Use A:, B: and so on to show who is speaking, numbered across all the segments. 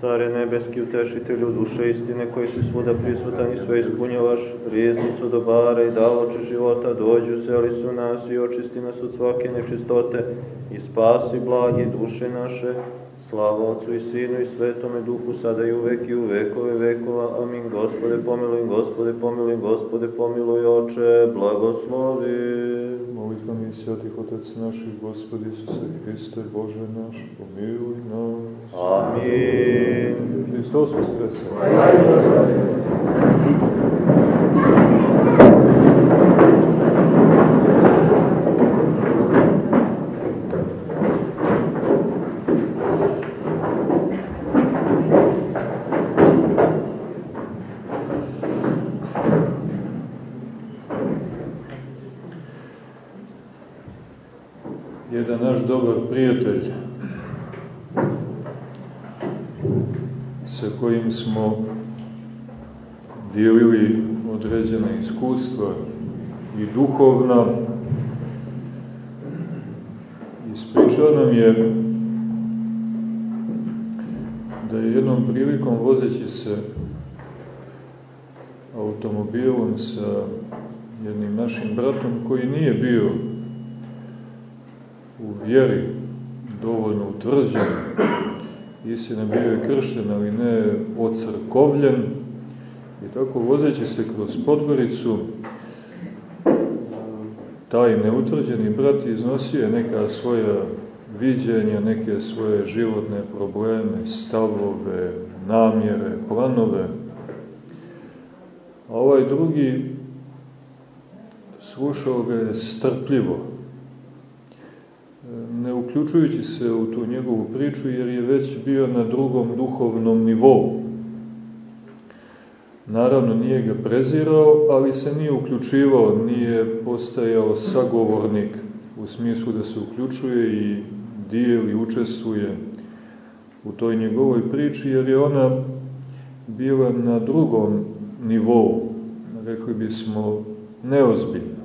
A: Care nebeski utešitelju duše istine koji si svuda prisutan i sve ispunjavaš, rijeznicu dobara i davoče života, dođu, seli su nas i očisti nas od svake nečistote i spasi blagi duše naše, Slava Otcu i Sinu i Svetome Duhu, sada i uvek i u vekove vekova. Amin. Gospode, pomiluj, Gospode, pomiluj, Gospode, pomiluj, Oče, blagoslovi.
B: Svetih Otec naših, Gospodi Isuse Hriste, Bože naš, pomiluj nas.
A: Amin.
B: Hristos Voskresan. Sa jednim našim bratom koji nije bio u vjeri dovoljno utvrđen, istina bio je kršten, ali ne ocrkovljen, i tako vozeći se kroz Podgoricu, taj neutvrđeni brat iznosio je neka svoja viđenja, neke svoje životne probleme, stavove, namjere, planove. A ovaj drugi slušao ga je strpljivo, ne uključujući se u tu njegovu priču, jer je već bio na drugom duhovnom nivou. Naravno, nije ga prezirao, ali se nije uključivao, nije postajao sagovornik u smislu da se uključuje i dijeli, učestvuje u toj njegovoj priči, jer je ona bila na drugom nivou, rekli bismo, neozbiljna.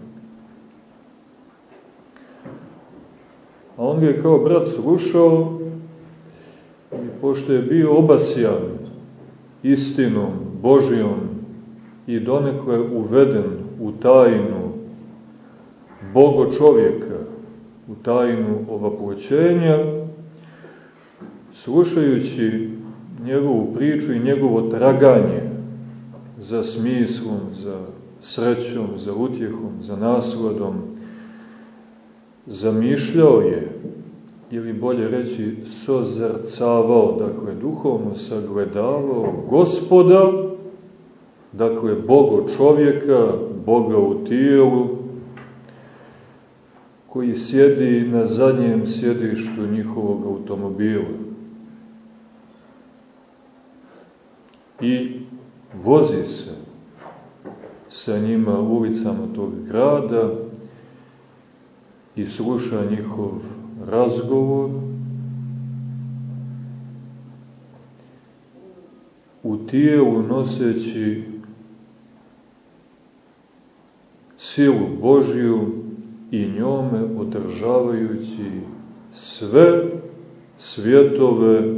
B: A on je kao brat slušao i pošto je bio obasijan istinom Božijom i donekle uveden u tajnu Bogo čovjeka, u tajnu ovaploćenja, slušajući njegovu priču i njegovo traganje za smislom, za srećom, za utjehom, za nasladom, zamišljao je, ili bolje reći, sozrcavao, dakle, duhovno sagledavao gospoda, dakle, Bogo čovjeka, Boga u tijelu, koji sjedi na zadnjem sjedištu njihovog automobila. I vozi se sa njima ulicama tog grada, i sluša njihov razgovor, u tijelu noseći silu Božju i njome održavajući sve svjetove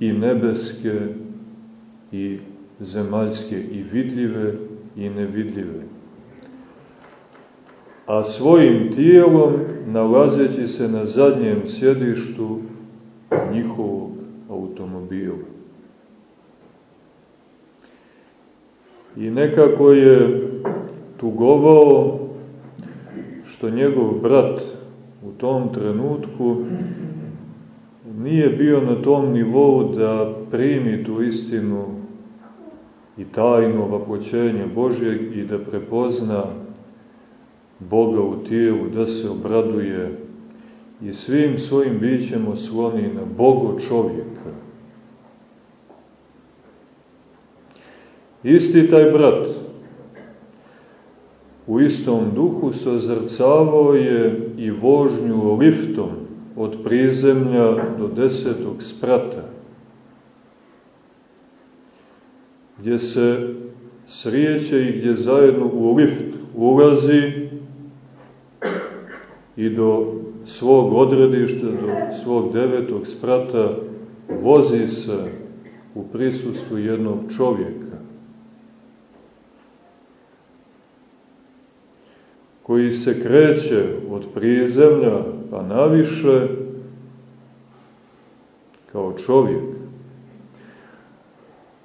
B: i nebeske i zemaljske i vidljive i nevidljive a svojim tijelom nalazeći se na zadnjem sjedištu njihovog automobila. I nekako je tugovao što njegov brat u tom trenutku nije bio na tom nivou da primi tu istinu i tajnu vapoćenja Božjeg i da prepozna Boga u tijelu, da se obraduje i svim svojim bićem osloni na Bogo čovjeka. Isti taj brat u istom duhu sozrcavao je i vožnju liftom od prizemlja do desetog sprata, gdje se srijeće i gdje zajedno u lift ulazi i do svog odredišta, do svog devetog sprata vozi se u prisustvu jednog čovjeka, koji se kreće od prizemlja pa naviše kao čovjek,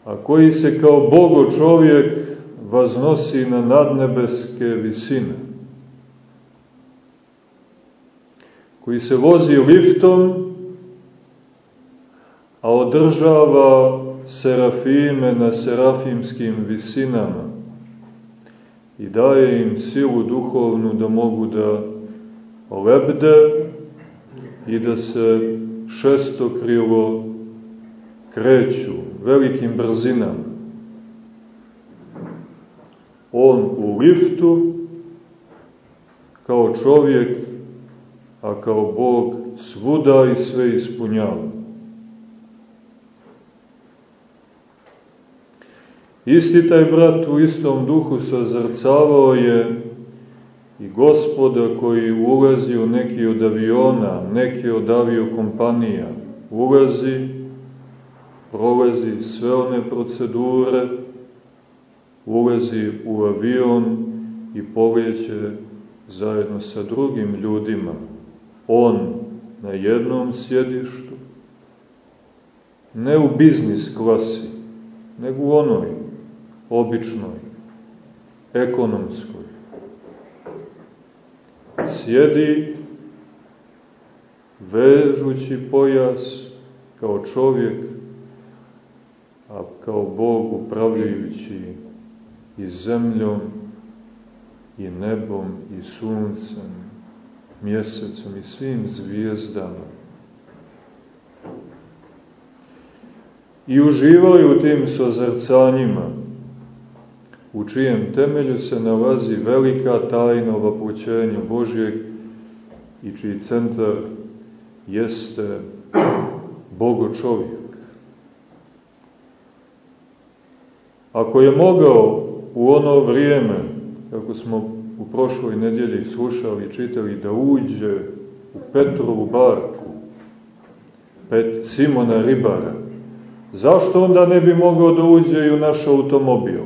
B: a koji se kao Bogo čovjek vaznosi na nadnebeske visine, koji se vozi liftom, a održava serafime na serafimskim visinama i daje im silu duhovnu da mogu da lebde i da se šestokrilo kreću velikim brzinama. On u liftu kao čovjek, a kao Bog svuda i sve ispunjava. Isti taj brat u istom duhu sazrcavao je i gospoda koji ulazi u neki od aviona, neki od aviokompanija, ulazi, prolazi sve one procedure, ulazi u avion i poleće zajedno sa drugim ljudima. On na jednom sjedištu, ne u biznis klasi, nego u onoj običnoj, ekonomskoj. Sjedi vežući pojas kao čovjek, a kao Bog upravljajući i zemljom, i nebom, i suncem, mjesecom i svim zvijezdama. I uživaju u tim sozrcanjima, u čijem temelju se nalazi velika tajna ovapućenja Božjeg i čiji centar jeste Bogo čovjek. Ako je mogao u ono vrijeme, kako smo u prošloj nedjelji slušali i čitali, da uđe u Petrovu barku, Pet, Simona Ribara, zašto onda ne bi mogao da uđe i u naš automobil?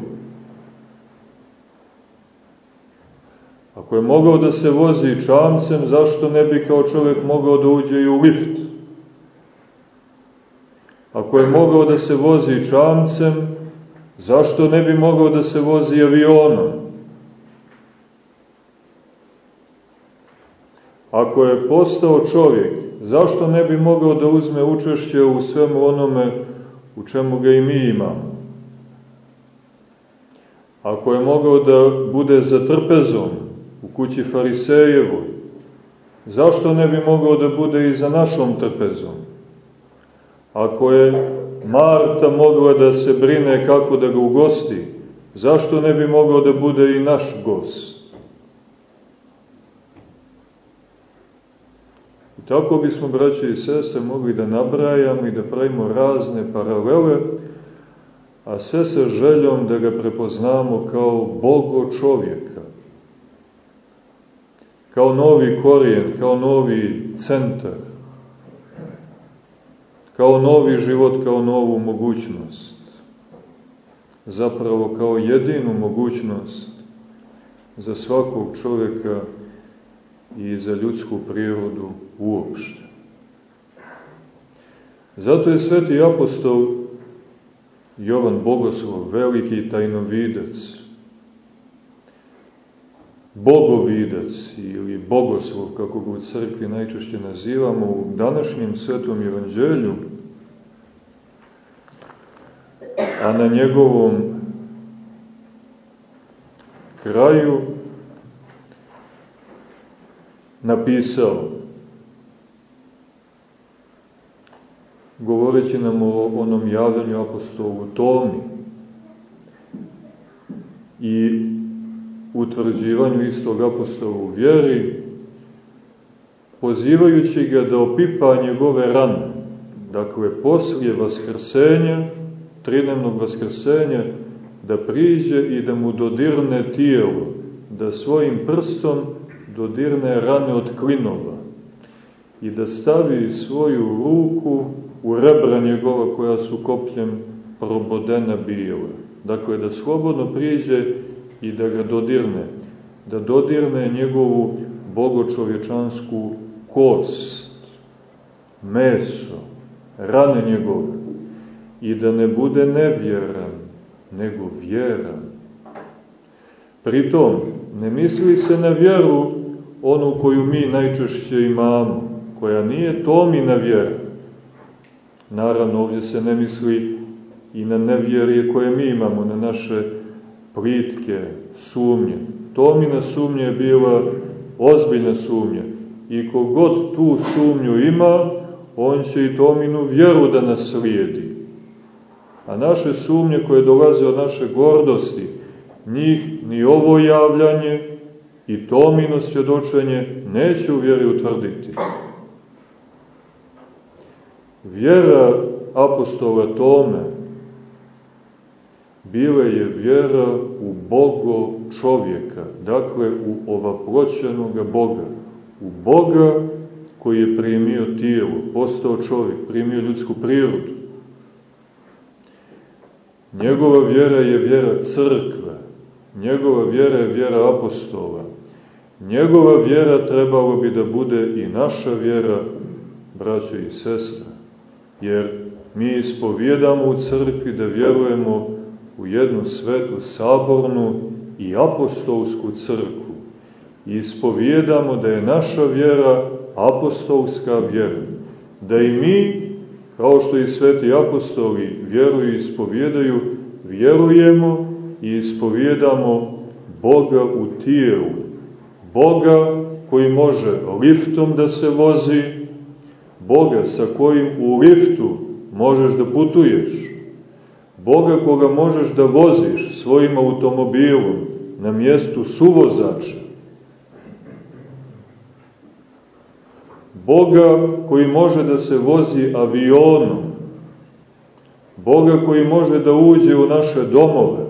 B: Ako je mogao da se vozi čamcem, zašto ne bi kao čovjek mogao da uđe i u lift? Ako je mogao da se vozi čamcem, zašto ne bi mogao da se vozi avionom? Ako je postao čovjek, zašto ne bi mogao da uzme učešće u svemu onome u čemu ga i mi imamo? Ako je mogao da bude za trpezom, u kući Farisejevoj, zašto ne bi mogao da bude i za našom trpezom? Ako je Marta mogla da se brine kako da ga ugosti, zašto ne bi mogao da bude i naš gost? I tako bismo, braće i sestre, mogli da nabrajamo i da pravimo razne paralele, a sve sa željom da ga prepoznamo kao Bogo čovjeka, kao novi korijen, kao novi centar, kao novi život, kao novu mogućnost. Zapravo kao jedinu mogućnost za svakog čovjeka i za ljudsku prirodu uopšte. Zato je sveti apostol Jovan Bogoslov, veliki tajnovidac, bogovidac ili bogoslov, kako ga u crkvi najčešće nazivamo, u današnjem svetom evanđelju, a na njegovom kraju napisao, govoreći nam o onom javljanju apostolu Tomi i utvrđivanju istog apostola u vjeri, pozivajući ga da opipa njegove rane, dakle, poslije vaskrsenja, tridnevnog vaskrsenja, da priđe i da mu dodirne tijelo, da svojim prstom dodirne rane od klinova i da stavi svoju ruku u rebra njegova koja su kopljem probodena bijela. Dakle, da slobodno priđe i da ga dodirne, da dodirne njegovu bogočovječansku kost, meso, rane njegove i da ne bude nevjeran, nego vjeran. Pritom, ne misli se na vjeru onu koju mi najčešće imamo, koja nije tomina vjera. Naravno, ovdje se ne misli i na nevjerje koje mi imamo, na naše plitke, sumnje. Tomina sumnja je bila ozbiljna sumnja. I kogod tu sumnju ima, on će i Tominu vjeru da nas slijedi. A naše sumnje koje dolaze od naše gordosti, njih ni ovo javljanje i Tomino svjedočenje neće u vjeri utvrditi. Vjera apostola Tome bila je vjera u Bogo čovjeka, dakle u ovaproćenoga Boga, u Boga koji je primio tijelo, postao čovjek, primio ljudsku prirodu. Njegova vjera je vjera crkve, njegova vjera je vjera apostola, njegova vjera trebalo bi da bude i naša vjera, braćo i sestre, jer mi ispovjedamo u crkvi da vjerujemo u jednu svetu sabornu i apostolsku crkvu. I ispovjedamo da je naša vjera apostolska vjera. Da i mi, kao što i sveti apostoli vjeruju i ispovjedaju, vjerujemo i ispovjedamo Boga u tijelu. Boga koji može liftom da se vozi, Boga sa kojim u liftu možeš da putuješ, Boga koga možeš da voziš svojim automobilom na mjestu suvozača, Boga koji može da se vozi avionom, Boga koji može da uđe u naše domove,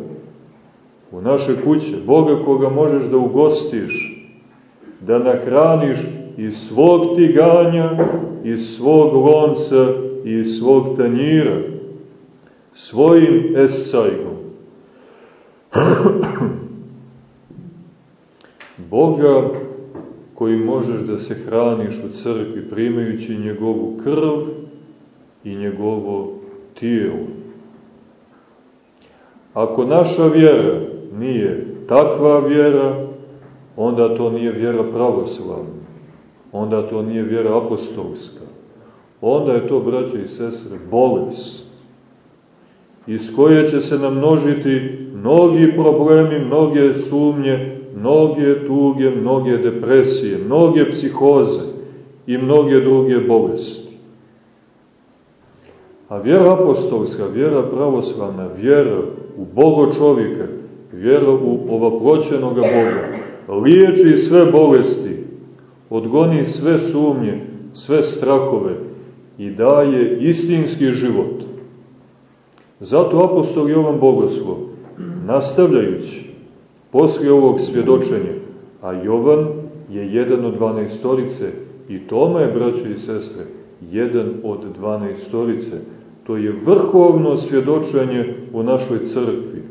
B: u naše kuće, Boga koga možeš da ugostiš, da nahraniš iz svog tiganja, iz svog lonca i svog tanjira, svojim esajgom. Boga koji možeš da se hraniš u crkvi primajući njegovu krv i njegovo tijelo. Ako naša vjera nije takva vjera, onda to nije vjera pravoslavna, onda to nije vjera apostolska, onda je to, braće i sestre, bolest, iz koje će se namnožiti mnogi problemi, mnoge sumnje, mnoge tuge, mnoge depresije, mnoge psihoze i mnoge druge bolesti. A vjera apostolska, vjera pravoslavna, vjera u Bogo čovjeka, vjera u ovaproćenog Boga, liječi sve bolesti, odgoni sve sumnje, sve strahove i daje istinski život. Zato apostol Jovan Bogoslov, nastavljajući poslije ovog svjedočenja, a Jovan je jedan od dvanaestorice i Toma je, braćo i sestre, jedan od dvanaestorice. To je vrhovno svjedočenje u našoj crkvi.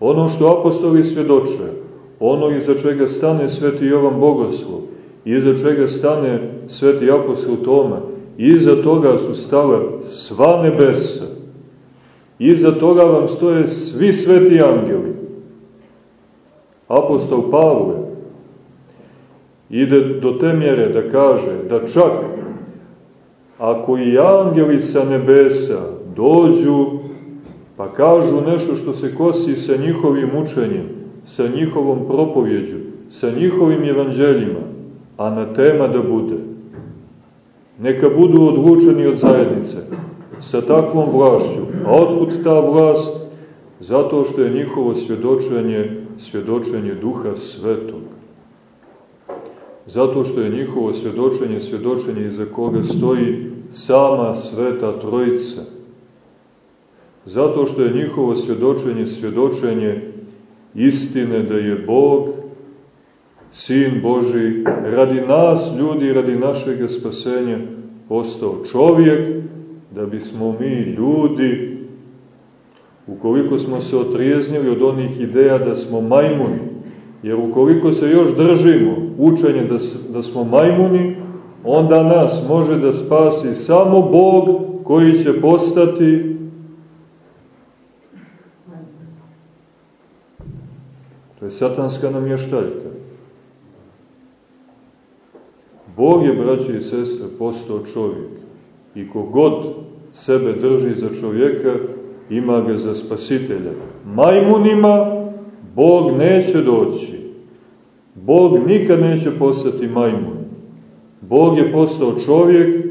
B: Ono što apostoli svjedoče, ono iza čega stane sveti Jovan Bogoslov, iza čega stane sveti apostol Toma, iza toga su stale sva nebesa, iza toga vam stoje svi sveti angeli. Apostol Pavle ide do te mjere da kaže da čak ako i angeli sa nebesa dođu pa kažu nešto što se kosi sa njihovim učenjem, sa njihovom propovjeđu, sa njihovim evanđeljima, a na tema da bude. Neka budu odlučeni od zajednice sa takvom vlašću. A otkud ta vlast? Zato što je njihovo svjedočenje svjedočenje duha svetog. Zato što je njihovo svjedočenje svjedočenje iza koga stoji sama sveta trojica. Zato što je njihovo svjedočenje svjedočenje istine da je Bog, Sin Boži, radi nas, ljudi, radi našeg spasenja, postao čovjek da bismo mi ljudi, ukoliko smo se otrijeznili od onih ideja da smo majmuni, jer ukoliko se još držimo učenje da, da smo majmuni, onda nas može da spasi samo Bog koji će postati To je satanska namještaljka. Bog je, braći i sestre, postao čovjek. I kogod sebe drži za čovjeka, ima ga za spasitelja. Majmunima Bog neće doći. Bog nikad neće postati majmun. Bog je postao čovjek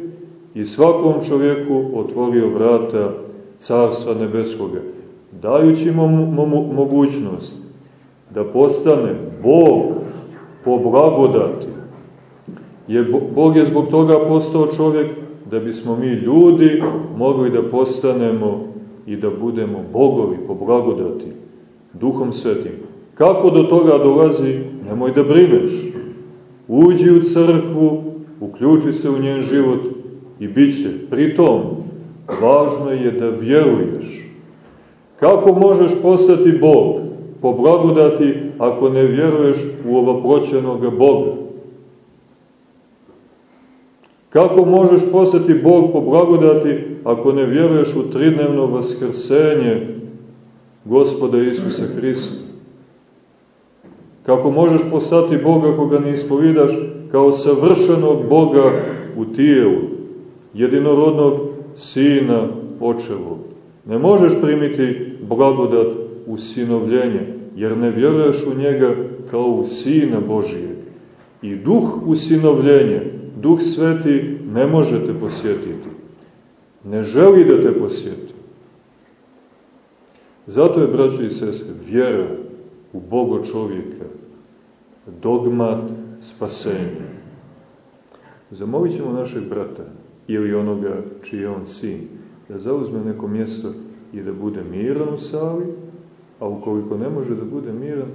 B: i svakom čovjeku otvorio vrata Carstva Nebeskoga, dajući mu mogućnost da postane Bog po blagodati. Je, Bog je zbog toga postao čovjek da bismo mi ljudi mogli da postanemo i da budemo bogovi po blagodati, duhom svetim. Kako do toga dolazi, nemoj da brineš. Uđi u crkvu, uključi se u njen život i bit će. Pritom, važno je da vjeruješ. Kako možeš postati Bog po blagodati ako ne vjeruješ u ovoproćenog Boga? Kako možeš postati Bog po blagodati ako ne vjeruješ u tridnevno vaskrsenje Gospoda Isusa Hrista? Kako možeš postati Bog ako ga ne ispovidaš kao savršenog Boga u tijelu, jedinorodnog Sina očevog? Ne možeš primiti blagodat u sinovljenje, jer ne vjeruješ u njega kao u Sina Božije. I duh usinovljenja, duh sveti, ne može te posjetiti. Ne želi da te posjeti. Zato je, braćo i sestre, vjera u Bogo čovjeka, dogmat spasenja. Zamolit ćemo našeg brata ili onoga čiji je on sin, da zauzme neko mjesto i da bude miran u sali, a ukoliko ne može da bude miran,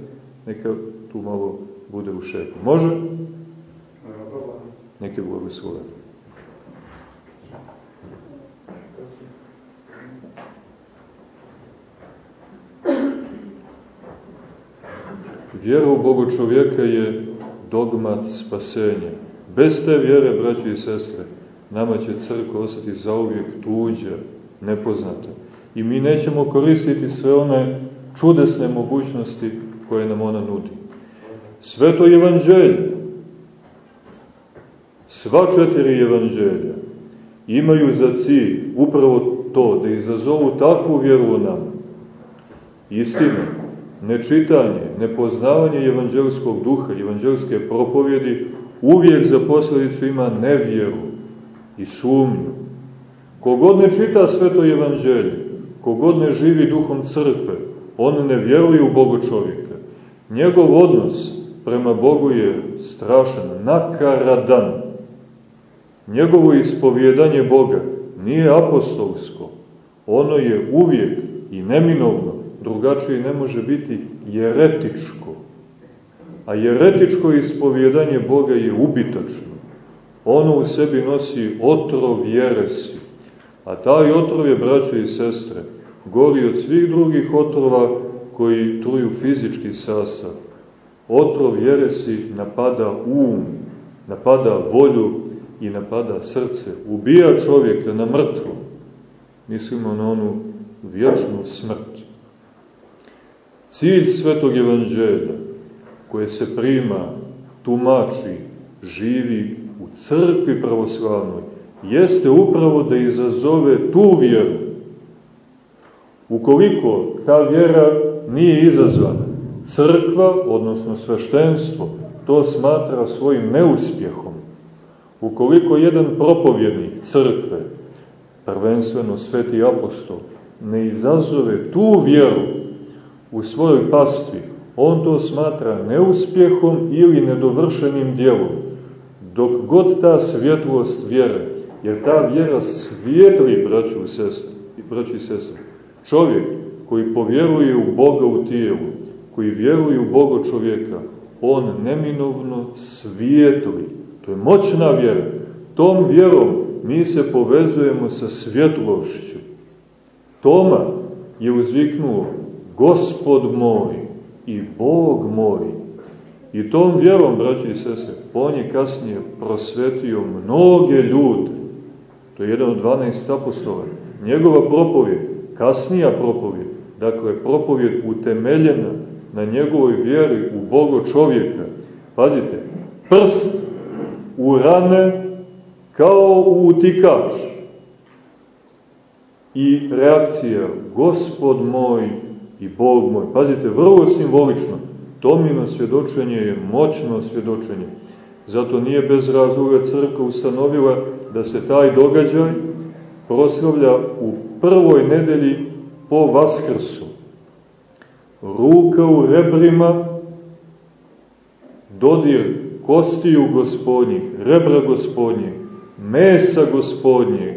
B: neka tu malo bude u šeku. Može? Neke blagoslove. Vjera u Bogu čovjeka je dogmat spasenja. Bez te vjere, braći i sestre, nama će crkva ostati zauvijek tuđa, nepoznata. I mi nećemo koristiti sve one čudesne mogućnosti koje nam ona nudi. Sveto evanđelje, sva četiri evanđelja imaju za cilj upravo to, da izazovu takvu vjeru u nama. Istina, nečitanje, nepoznavanje evanđelskog duha, evanđelske propovjedi, uvijek za posledicu ima nevjeru i sumnju. Kogod ne čita sveto evanđelje, kogod ne živi duhom crkve, on ne vjeruje u Boga čovjeka. Njegov odnos prema Bogu je strašan, nakaradan. Njegovo ispovjedanje Boga nije apostolsko. Ono je uvijek i neminovno, drugačije ne može biti jeretičko. A jeretičko ispovjedanje Boga je ubitačno. Ono u sebi nosi otrov jeresi. A taj otrov je, braćo i sestre, gori od svih drugih otrova koji truju fizički sastav. Otrov jeresi napada um, napada volju i napada srce. Ubija čovjeka na mrtvo. Mislimo na onu vječnu smrt. Cilj svetog evanđelja, koje se prima, tumači, živi u crkvi pravoslavnoj, jeste upravo da izazove tu vjeru Ukoliko ta vjera nije izazvana, crkva, odnosno sveštenstvo, to smatra svojim neuspjehom. Ukoliko jedan propovjednik crkve, prvenstveno sveti apostol, ne izazove tu vjeru u svojoj pastvi, on to smatra neuspjehom ili nedovršenim djelom. Dok god ta svjetlost vjere, jer ta vjera svijetli, braću i braću i sestre, Čovjek koji povjeruje u Boga u tijelu, koji vjeruje u Boga čovjeka, on neminovno svijetli. To je moćna vjera. Tom vjerom mi se povezujemo sa svjetlošću. Toma je uzviknuo, Gospod moj i Bog moj. I tom vjerom, braći i sestre, on je kasnije prosvetio mnoge ljude. To je jedan od 12 apostola. Njegova propovjed, kasnija propovjed, dakle propovjed utemeljena na njegovoj vjeri u Bogo čovjeka. Pazite, prst u rane kao u utikač. I reakcija, gospod moj i Bog moj. Pazite, vrlo simbolično. Tomino svjedočenje je moćno svjedočenje. Zato nije bez razloga crkva ustanovila da se taj događaj proslavlja u prvoj nedelji po Vaskrsu. Ruka u rebrima, dodir kostiju gospodnjih, rebra gospodnjih, mesa gospodnjeg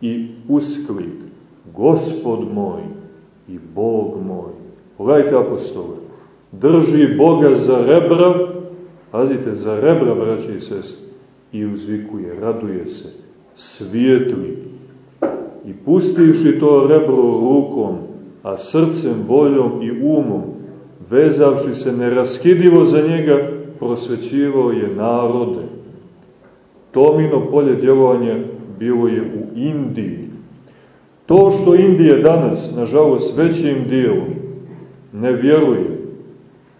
B: i usklik, gospod moj i Bog moj. Pogledajte apostole, drži Boga za rebra, pazite, za rebra, braći i sestri, i uzvikuje, raduje se, svijetli. I pustivši to rebro rukom, a srcem, voljom i umom, vezavši se neraskidivo za njega, prosvećivao je narode. Tomino polje djelovanja bilo je u Indiji. To što Indije danas, nažalost, većim dijelom ne vjeruje,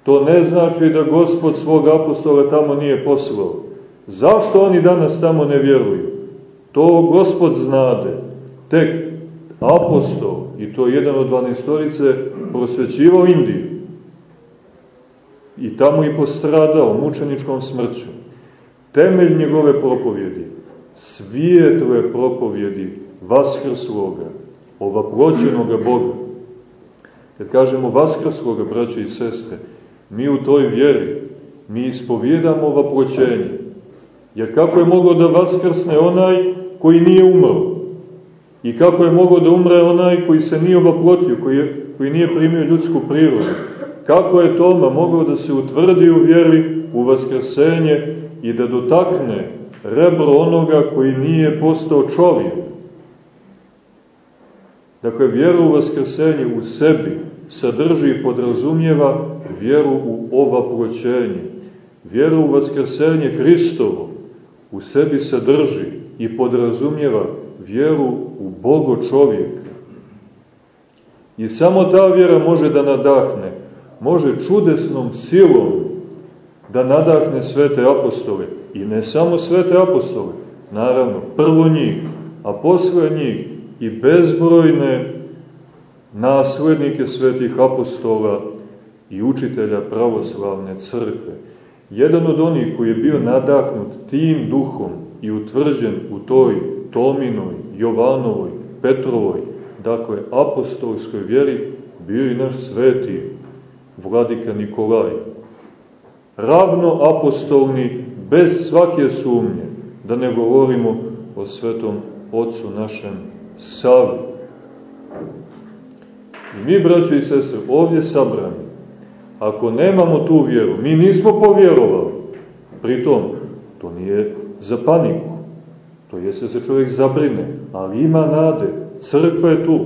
B: to ne znači da gospod svog apostola tamo nije poslao. Zašto oni danas tamo ne vjeruju? To gospod znade. Tek apostol, i to jedan od dvanestorice, prosvećivao Indiju i tamo i postradao mučeničkom smrću. Temelj njegove propovjedi, svijetle propovjedi Vaskrsloga, ovaploćenoga Boga. Kad kažemo Vaskrsloga, braće i sestre, mi u toj vjeri, mi ispovjedamo ovaploćenje. Jer kako je mogao da vaskrsne onaj koji nije umro? I kako je mogao da umre onaj koji se nije ovaplotio, koji, je, koji nije primio ljudsku prirodu? Kako je Toma mogao da se utvrdi u vjeri, u vaskrsenje i da dotakne rebro onoga koji nije postao čovjek? Dakle, vjeru u vaskrsenje u sebi sadrži i podrazumijeva vjeru u ovaproćenje. Vjeru u vaskrsenje Hristovo u sebi sadrži i podrazumijeva vjeru u Bogo čovjeka. I samo ta vjera može da nadahne može čudesnom silom da nadahne svete apostole. I ne samo svete apostole, naravno, prvo njih, a posle njih i bezbrojne naslednike svetih apostola i učitelja pravoslavne crkve. Jedan od onih koji je bio nadahnut tim duhom i utvrđen u toj Tominoj, Jovanovoj, Petrovoj, dakle apostolskoj vjeri, bio i naš sveti vladika Nikolaj. Ravno apostolni, bez svake sumnje, da ne govorimo o svetom ocu našem Savi. I mi, braćo i sestre, ovdje sabrani, ako nemamo tu vjeru, mi nismo povjerovali, pritom, to nije za paniku, to je se čovjek zabrine, ali ima nade, crkva je tu.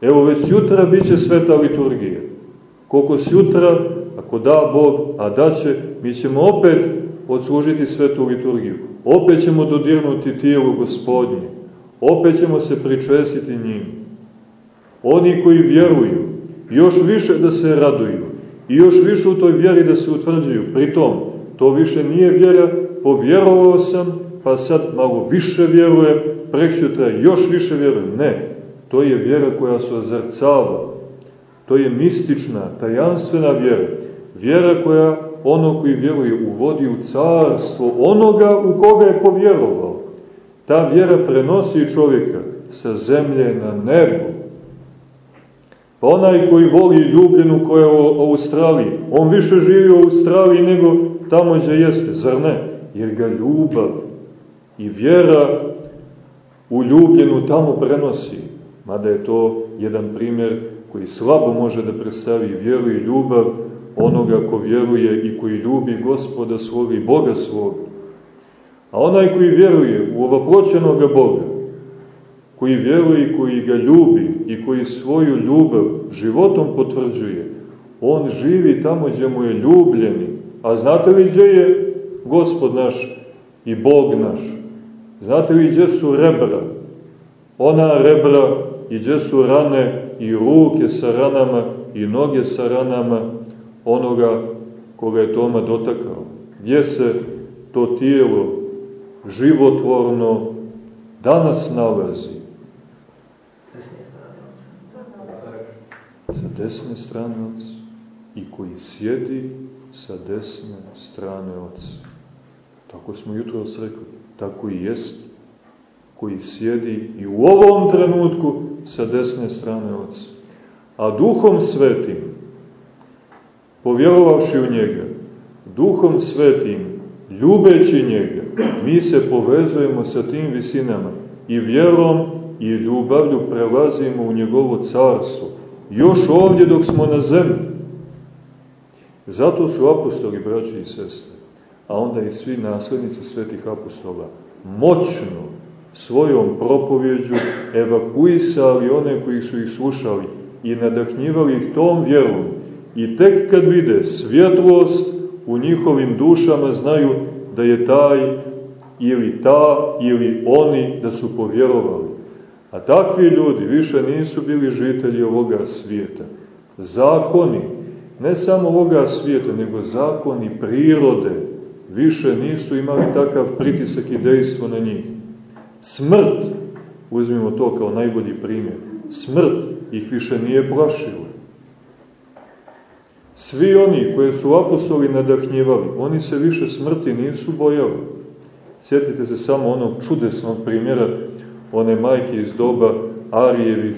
B: Evo već jutra bit će sveta liturgija. Koliko sutra, ako da Bog, a da će, mi ćemo opet odslužiti svetu liturgiju. Opet ćemo dodirnuti tijelo gospodnje. Opet ćemo se pričesiti njim. Oni koji vjeruju, još više da se raduju i još više u toj vjeri da se utvrđuju. Pritom, to više nije vjera, povjerovao sam, pa sad malo više vjerujem, prekćutra još više vjerujem. Ne, to je vjera koja se ozrcava To je mistična, tajanstvena vjera. Vjera koja ono koji vjeruje uvodi u carstvo onoga u koga je povjerovao. Ta vjera prenosi čovjeka sa zemlje na nebo. Pa onaj koji voli ljubljenu koja je u Australiji, on više živi u Australiji nego tamo gdje jeste, zar ne? Jer ga ljubav i vjera u ljubljenu tamo prenosi. Mada je to jedan primjer koji slabo može da predstavi vjeru i ljubav onoga ko vjeruje i koji ljubi gospoda svoga i Boga svoga. A onaj koji vjeruje u ovoproćenog Boga, koji vjeruje i koji ga ljubi i koji svoju ljubav životom potvrđuje, on živi tamo gdje mu je ljubljeni. A znate li gdje je gospod naš i Bog naš? Znate li gdje su rebra? Ona rebra i gdje su rane i ruke sa ranama i noge sa ranama onoga koga je Toma dotakao. Gdje se to tijelo životvorno danas nalazi? Sa desne strane Otca. I koji sjedi sa desne strane Otca. Tako smo jutro rekli. Tako i jest. Koji sjedi i u ovom trenutku sa desne strane Otca. A duhom svetim, povjerovavši u njega, duhom svetim, ljubeći njega, mi se povezujemo sa tim visinama i vjerom i ljubavlju prelazimo u njegovo carstvo. Još ovdje dok smo na zemlji. Zato su apostoli, braći i sestre, a onda i svi naslednici svetih apostola, moćno svojom propovjeđu evakuisali one koji su ih slušali i nadahnjivali ih tom vjerom. I tek kad vide svjetlost u njihovim dušama znaju da je taj ili ta ili oni da su povjerovali. A takvi ljudi više nisu bili žitelji ovoga svijeta. Zakoni, ne samo ovoga svijeta, nego zakoni prirode, više nisu imali takav pritisak i dejstvo na njih. Smrt, uzmimo to kao najbolji primjer, smrt ih više nije plašila. Svi oni koje su apostoli nadahnjivali, oni se više smrti nisu bojali. Sjetite se samo onog čudesnog primjera one majke iz doba Arijevih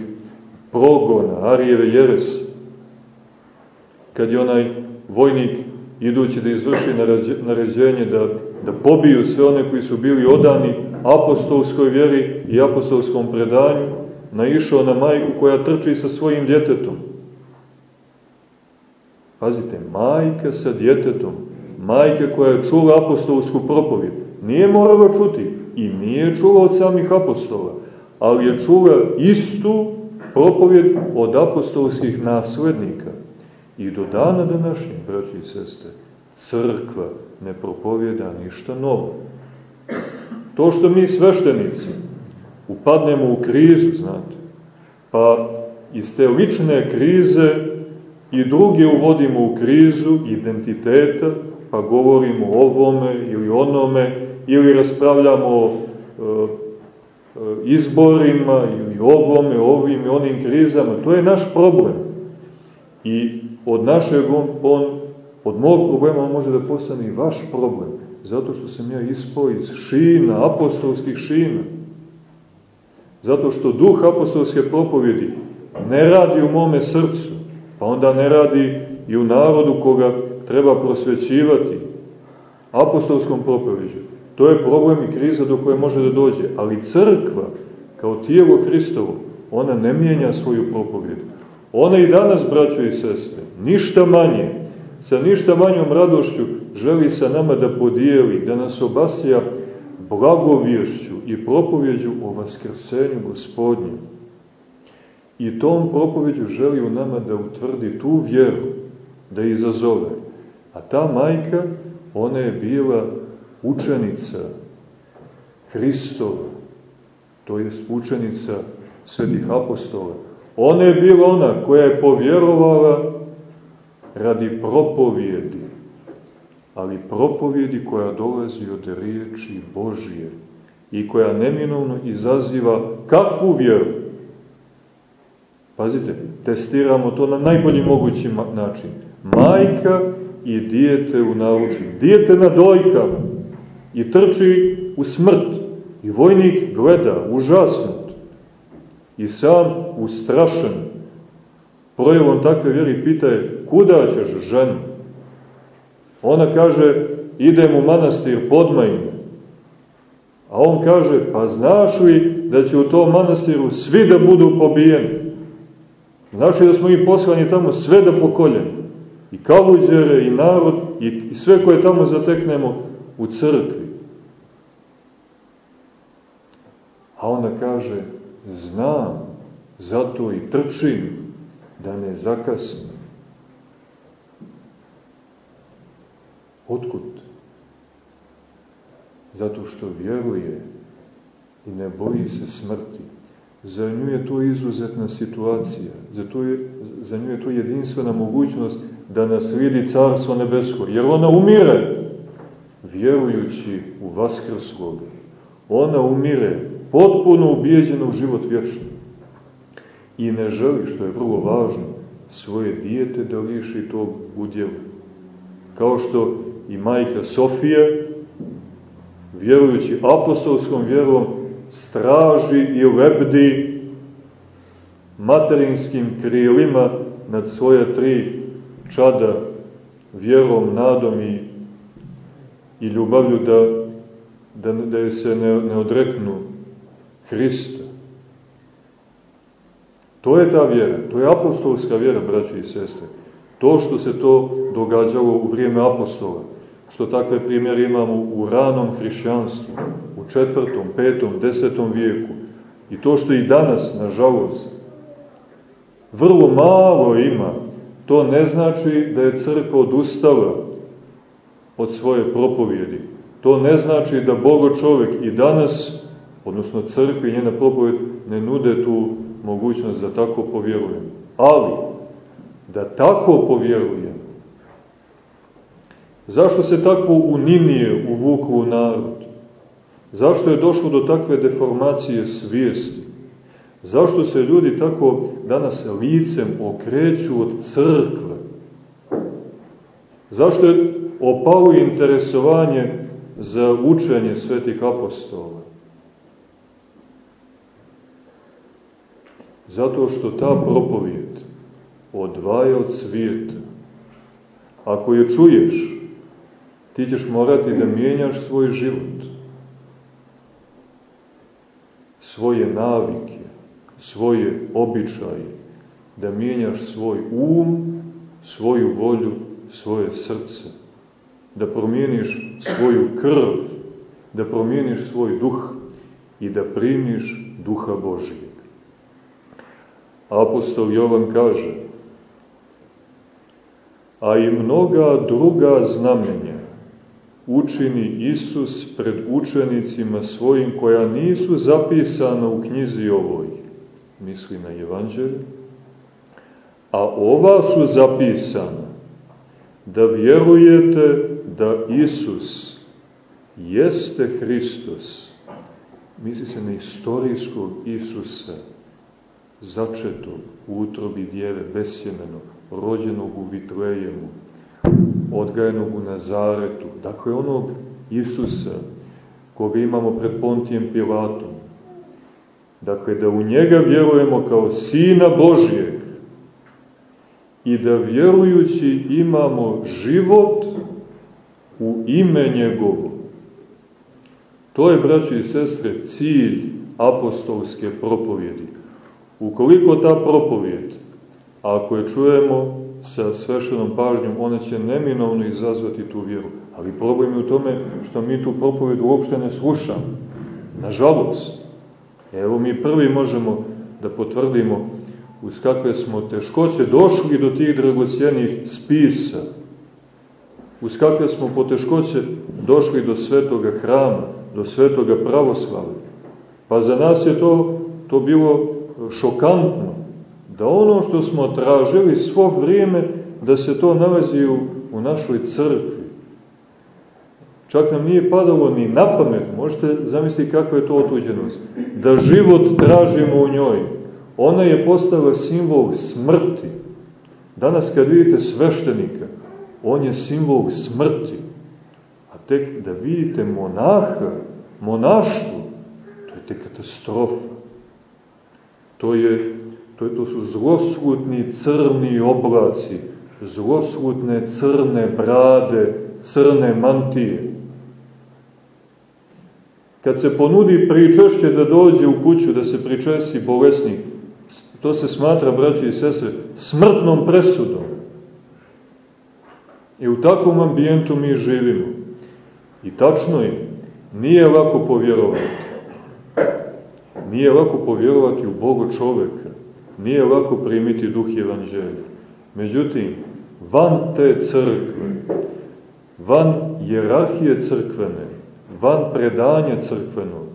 B: progona, Arijeve jeresi. Kad je onaj vojnik idući da izvrši naređenje da, da pobiju sve one koji su bili odani apostolskoj vjeri i apostolskom predanju, naišao na majku koja trči sa svojim djetetom. Pazite, majka sa djetetom, majka koja je čula apostolsku propovjed, nije morala čuti i nije čula od samih apostola, ali je čula istu propovjed od apostolskih naslednika. I do dana današnjeg, braći i sestre, crkva ne propovjeda ništa novo. To što mi sveštenici upadnemo u krizu, znate, pa iz te lične krize i druge uvodimo u krizu identiteta, pa govorimo o ovome ili onome, ili raspravljamo o e, e, izborima ili ovome, ovim i onim krizama. To je naš problem. I od našeg on, on od mog problema on može da postane i vaš problem. Zato što sam ja ispao iz šina, apostolskih šina. Zato što duh apostolske propovjedi ne radi u mome srcu, pa onda ne radi i u narodu koga treba prosvećivati apostolskom propovjeđu. To je problem i kriza do koje može da dođe. Ali crkva, kao tijelo Hristovo, ona ne mijenja svoju propovjed. Ona i danas, braćo i sestre, ništa manje, sa ništa manjom radošću želi sa nama da podijeli, da nas obasija blagovješću i propovjeđu o vaskrsenju gospodnju. I tom propovjeđu želi u nama da utvrdi tu vjeru, da izazove. A ta majka, ona je bila učenica Hristova, to je učenica svetih apostola. Ona je bila ona koja je povjerovala radi propovjedi, ali propovjedi koja dolazi od riječi Božije i koja neminovno izaziva kakvu vjeru? Pazite, testiramo to na najbolji mogući način. Majka i dijete u naučinu. Dijete na dojkama i trči u smrt. I vojnik gleda, užasnut. I sam ustrašen. Projevom takve vjeri pita je, kuda ćeš ženu? Ona kaže, idem u manastir Podmajne. A on kaže, pa znaš li da će u tom manastiru svi da budu pobijeni? Znaš li da smo i poslani tamo sve da pokoljeni? I kaluđere, i narod, i sve koje tamo zateknemo u crkvi. A ona kaže, znam, zato i trčim, da ne zakasnim. Otkud? Zato što vjeruje i ne boji se smrti. Za nju je to izuzetna situacija, za, to je, za nju je to jedinstvena mogućnost da naslidi Carstvo nebesko, jer ona umire vjerujući u Vaskrslog. Ona umire potpuno ubijeđena u život vječni. I ne želi, što je vrlo važno, svoje dijete da liši tog udjela. Kao što i majka Sofija, vjerujući apostolskom vjerom, straži i lebdi materinskim krilima nad svoje tri čada vjerom, nadom i, i ljubavlju da, da, da se ne, ne odreknu Hrista. To je ta vjera, to je apostolska vjera, braći i sestre. To što se to događalo u vrijeme apostola, što takve primjere imamo u ranom hrišćanstvu, u četvrtom, petom, desetom vijeku, i to što i danas, nažalost, vrlo malo ima, to ne znači da je crkva odustala od svoje propovjedi. To ne znači da Bogo čovjek i danas, odnosno crkva i njena propovjed, ne nude tu mogućnost da tako povjerujem. Ali, da tako povjerujem, zašto se tako uninije uvuklo narod? Zašto je došlo do takve deformacije svijesti? Zašto se ljudi tako danas licem okreću od crkve? Zašto je opalo interesovanje za učenje svetih apostola? Zato što ta propovijed odvaja od svijeta. Ako je čuješ, ti ćeš morati da mijenjaš svoj život, svoje navike, svoje običaje, da mijenjaš svoj um, svoju volju, svoje srce, da promijeniš svoju krv, da promijeniš svoj duh i da primiš duha Apostol Jovan kaže, a i mnoga druga znamenja učini Isus pred učenicima svojim koja nisu zapisana u knjizi ovoj, misli na evanđelju, a ova su zapisana da vjerujete da Isus jeste Hristos, misli se na istorijskog Isusa, začetog u utrobi djeve besjemenog, rođenog u Vitlejemu, odgajenog u Nazaretu, dakle onog Isusa koga imamo pred Pontijem Pilatom. Dakle, da u njega vjerujemo kao Sina Božijeg i da vjerujući imamo život u ime njegovo. To je, braći i sestre, cilj apostolske propovjedi. Ukoliko ta propovjed, ako je čujemo sa sveštenom pažnjom, ona će neminovno izazvati tu vjeru. Ali problem je u tome što mi tu propoved uopšte ne slušamo. Nažalost. Evo mi prvi možemo da potvrdimo uz kakve smo teškoće došli do tih dragocijenih spisa, uz kakve smo poteškoće došli do svetoga hrama, do svetoga pravoslavlja. Pa za nas je to, to bilo šokantno, da ono što smo tražili svo vrijeme, da se to nalazi u, u našoj crkvi. Čak nam nije padalo ni na pamet, možete zamisliti kakva je to otuđenost, da život tražimo u njoj. Ona je postala simbol smrti. Danas kad vidite sveštenika, on je simbol smrti. A tek da vidite monaha, monaštvo, to je te katastrofa. To je To, to su zloslutni crni oblaci, zloslutne crne brade, crne mantije. Kad se ponudi pričešće da dođe u kuću, da se pričesti bolesnik, to se smatra, braći i sestre, smrtnom presudom. I u takvom ambijentu mi živimo. I tačno je, nije lako povjerovati. Nije lako povjerovati u Boga čoveka, nije lako primiti duh evanđelja. Međutim, van te crkve, van jerarhije crkvene, van predanja crkvenog,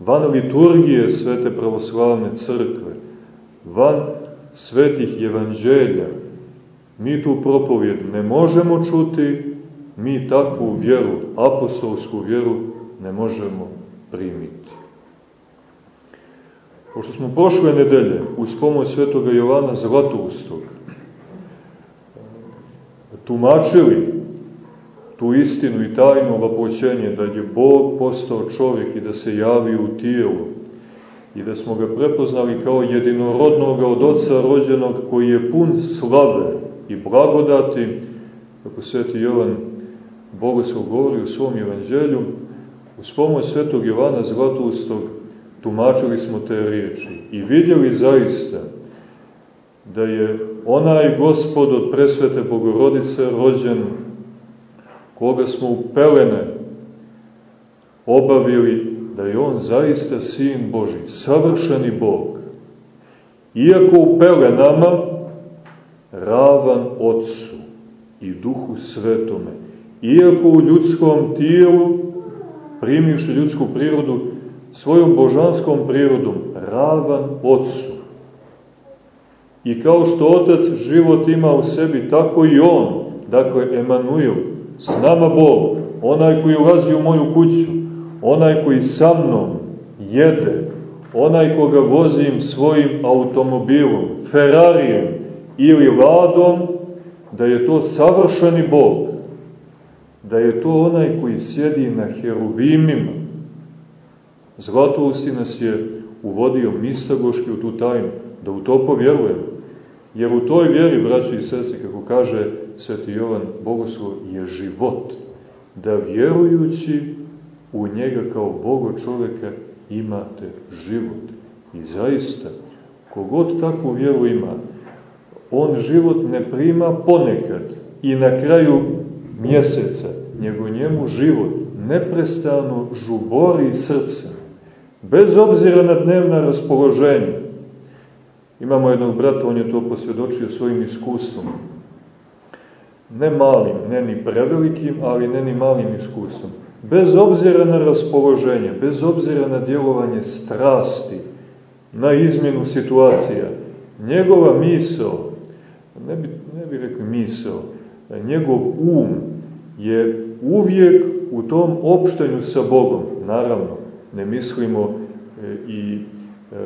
B: van liturgije svete pravoslavne crkve, van svetih evanđelja, mi tu propovjed ne možemo čuti, mi takvu vjeru, apostolsku vjeru, ne možemo primiti. Pošto smo prošle nedelje uz pomoć svetoga Jovana Zlatoustog tumačili tu istinu i tajnu vapoćenje da je Bog postao čovjek i da se javi u tijelu i da smo ga prepoznali kao jedinorodnog od oca rođenog koji je pun slave i blagodati, kako sveti Jovan Bogoslov govori u svom evanđelju, uz pomoć svetog Jovana Zlatoustog tumačili smo te riječi i vidjeli zaista da je onaj gospod od presvete Bogorodice rođen, koga smo u pelene obavili da je on zaista sin Boži, savršeni Bog. Iako u pelenama ravan Otcu i Duhu Svetome, iako u ljudskom tijelu, primivši ljudsku prirodu, svojom božanskom prirodom, ravan Otcu. I kao što Otac život ima u sebi, tako i On, dakle Emanuel, s nama Bog, onaj koji ulazi u moju kuću, onaj koji sa mnom jede, onaj koga vozim svojim automobilom, Ferrarijem ili Ladom, da je to savršeni Bog, da je to onaj koji sjedi na heruvimima. Zlatousti nas je uvodio mistagoški u tu tajnu, da u to povjerujemo. Jer u toj vjeri, braći i sestri, kako kaže sveti Jovan Bogoslov, je život. Da vjerujući u njega kao Bogo čoveka imate život. I zaista, kogod takvu vjeru ima, on život ne prima ponekad i na kraju mjeseca, nego njemu život neprestano žubori srce, bez obzira na dnevna raspoloženja. Imamo jednog brata, on je to posvjedočio svojim iskustvom. Ne malim, ne ni prevelikim, ali ne ni malim iskustvom bez obzira na raspoloženje, bez obzira na djelovanje strasti, na izmjenu situacija, njegova misao, ne bi, ne bi rekli misao, njegov um je uvijek u tom opštenju sa Bogom. Naravno, ne mislimo e, i e,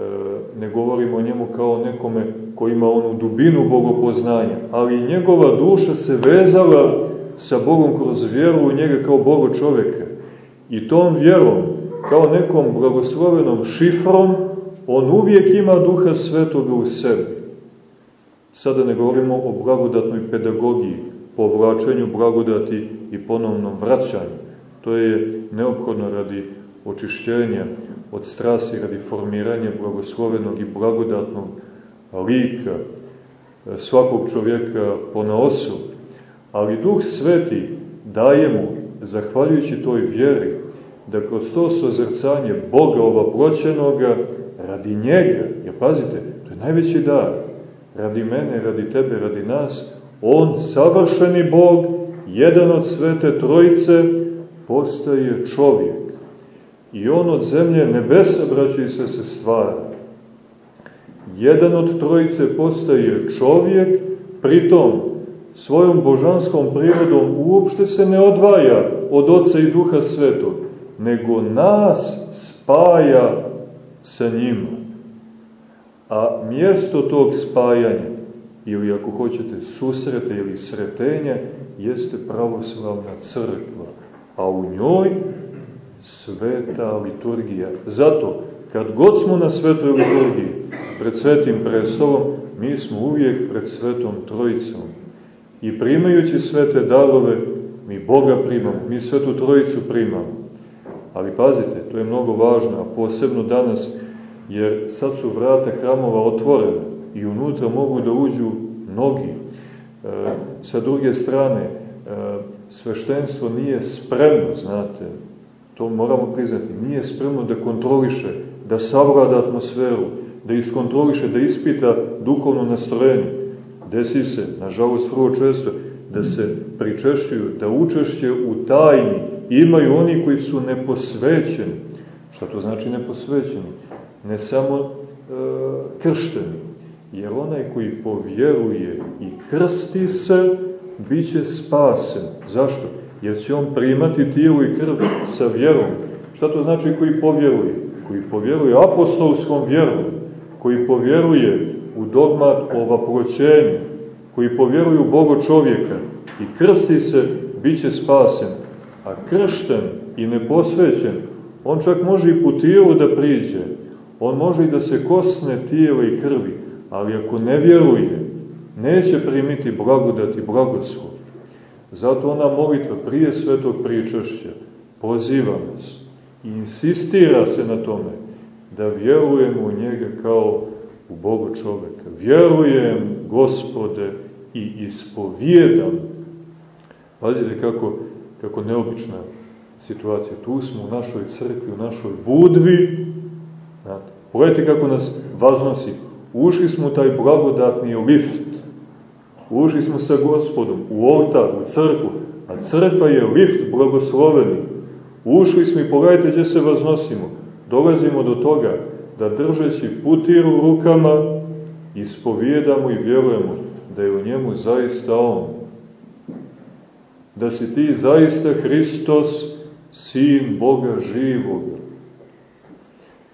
B: ne govorimo o njemu kao nekome ko ima onu dubinu bogopoznanja, ali njegova duša se vezala sa Bogom kroz vjeru u njega kao Bogo čoveka. I tom vjerom, kao nekom blagoslovenom šifrom, on uvijek ima duha svetoga u sebi. Sada ne govorimo o blagodatnoj pedagogiji, povlačenju blagodati i ponovnom vraćanju. To je neophodno radi očišćenja od strasi, radi formiranja blagoslovenog i blagodatnog lika svakog čovjeka po naosu. Ali Duh Sveti daje mu, zahvaljujući toj vjeri, da kroz to sozrcanje Boga ovaploćenoga, radi njega, jer pazite, to je najveći dar, radi mene, radi tebe, radi nas, on, savršeni Bog, jedan od svete trojice, postaje čovjek. I on od zemlje nebesa, braći se, se stvara. Jedan od trojice postaje čovjek, pritom svojom božanskom prirodom uopšte se ne odvaja od Oca i Duha Svetog, nego nas spaja sa njima. A mjesto tog spajanja, ili ako hoćete susrete ili sretenja, jeste pravoslavna crkva, a u njoj sveta liturgija. Zato, kad god smo na svetoj liturgiji, pred svetim prestolom, mi smo uvijek pred svetom trojicom. I primajući svete darove, mi Boga primamo, mi svetu trojicu primamo. Ali pazite, to je mnogo važno, a posebno danas, jer sad su vrate hramova otvorene i unutra mogu da uđu mnogi. E, sa druge strane, e, sveštenstvo nije spremno, znate, to moramo priznati, nije spremno da kontroliše da savlada atmosferu, da iskontroliše, da ispita duhovno nastrojenje. Desi se, nažalost, vrlo često, da se pričešćuju, da učešće u tajni imaju oni koji su neposvećeni. Šta to znači neposvećeni? Ne samo e, kršteni, jer onaj koji povjeruje i krsti se, bit će spasen. Zašto? Jer će on primati tijelo i krv sa vjerom. Šta to znači koji povjeruje? Koji povjeruje apostolskom vjerom, koji povjeruje u dogmat o vaproćenju, koji povjeruju u Bogo čovjeka i krsti se, bit će spasen. A kršten i neposvećen, on čak može i po tijelu da priđe, on može i da se kosne tijela i krvi, ali ako ne vjeruje, neće primiti blagodat i blagoslov. Zato ona molitva prije svetog pričašća poziva nas i insistira se na tome da vjerujemo u njega kao u Boga čoveka. Vjerujem, gospode, i ispovijedam. Pazite kako, kako neobična situacija. Tu smo u našoj crkvi, u našoj budvi. Znate, pogledajte kako nas vaznosi. Ušli smo u taj blagodatni lift. Ušli smo sa gospodom u oltar, u crkvu. A crkva je lift blagosloveni. Ušli smo i pogledajte gdje se vaznosimo. Dolazimo do toga da držeći putir u rukama ispovijedamo i vjerujemo da je u njemu zaista On. Da si ti zaista Hristos, Sin Boga živoga.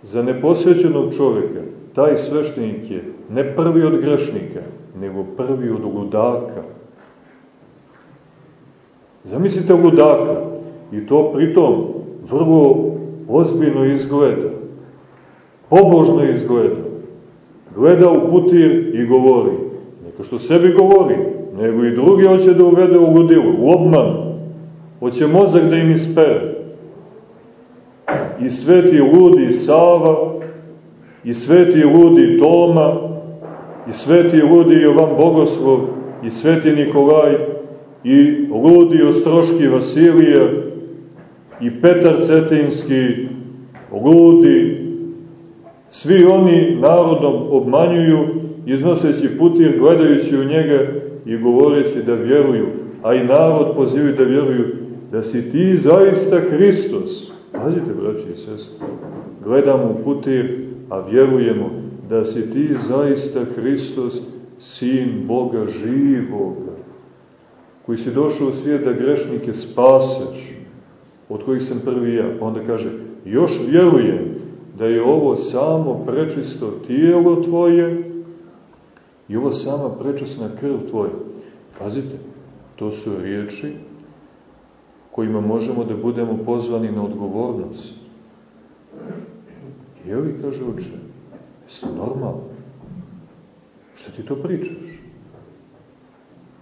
B: Za neposvećenog čoveka taj sveštenik je ne prvi od grešnika, nego prvi od ludaka. Zamislite ludaka, i to pritom vrlo ozbiljno izgleda, pobožno izgleda. Gleda u putir i govori, neka što sebi govori, nego i drugi hoće da uvede u ludilu, u obman, hoće mozak da im ispere. I sveti ludi Sava, i sveti ludi Toma, i sveti ludi Jovan Bogoslov, i sveti Nikolaj, i ludi Ostroški Vasilije, i Petar Cetinski, ludi, svi oni narodom obmanjuju, iznoseći putir, gledajući u njega i govoreći da vjeruju, a i narod pozivaju da vjeruju, da si ti zaista Hristos. Pazite, braći i sestri, gledamo u putir, a vjerujemo da si ti zaista Hristos, sin Boga živoga, koji si došao u svijet da grešnike spaseš, od kojih sam prvi ja. Pa onda kaže, još vjerujem da je ovo samo prečisto tijelo tvoje i ovo sama prečasna krv tvoja. Pazite, to su riječi kojima možemo da budemo pozvani na odgovornost. Je li, kaže oče, jesi normalno? Šta ti to pričaš?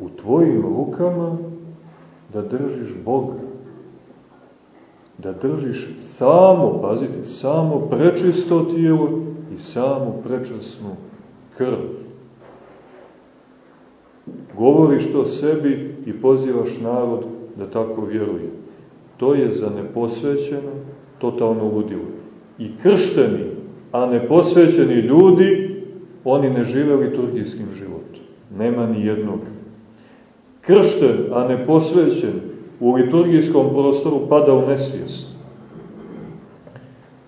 B: U tvojim rukama da držiš Boga. Da držiš samo, pazite, samo prečisto tijelo i samo prečasnu krv. Govoriš to sebi i pozivaš narod da tako vjeruje. To je za neposvećeno totalno ludilo. I kršteni, a neposvećeni ljudi, oni ne žive liturgijskim životom. Nema ni jednog. Kršten, a neposvećen, u liturgijskom prostoru pada u nesvijest.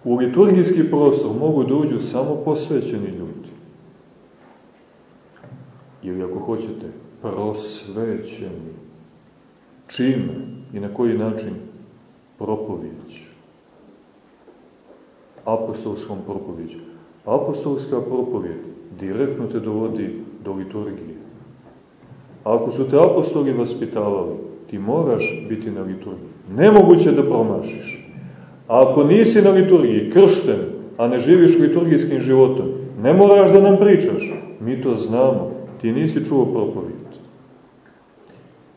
B: U liturgijski prostor mogu da uđu samo posvećeni ljudi. Ili ako hoćete, prosvećeni. Čime i na koji način propovjeđu? Apostolskom propovjeđu. Apostolska propovjed direktno te dovodi do liturgije. Ako su te apostoli vaspitavali, ti moraš biti na liturgiji. Nemoguće da promašiš. A ako nisi na liturgiji, kršten, a ne živiš liturgijskim životom, ne moraš da nam pričaš. Mi to znamo. Ti nisi čuo propovijed.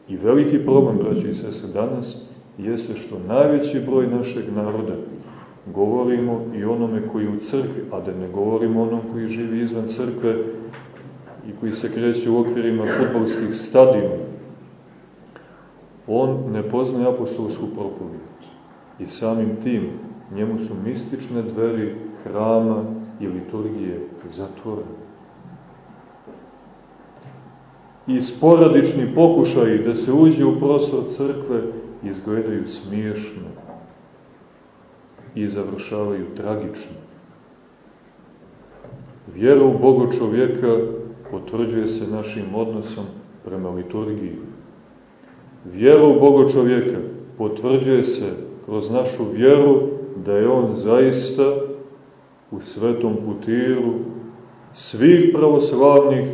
B: I veliki problem, braći i sestre, danas jeste što najveći broj našeg naroda govorimo i onome koji u crkvi, a da ne govorimo onom koji živi izvan crkve i koji se kreće u okvirima futbolskih stadijuma. On ne poznaje apostolsku propovijed i samim tim njemu su mistične dveri hrama i liturgije zatvoren. I sporadični pokušaji da se uđe u prostor crkve izgledaju smiješno i završavaju tragično. Vjera u Boga čovjeka potvrđuje se našim odnosom prema liturgiji. Vjera u Boga čovjeka potvrđuje se kroz našu vjeru da je on zaista u svetom putiru svih pravoslavnih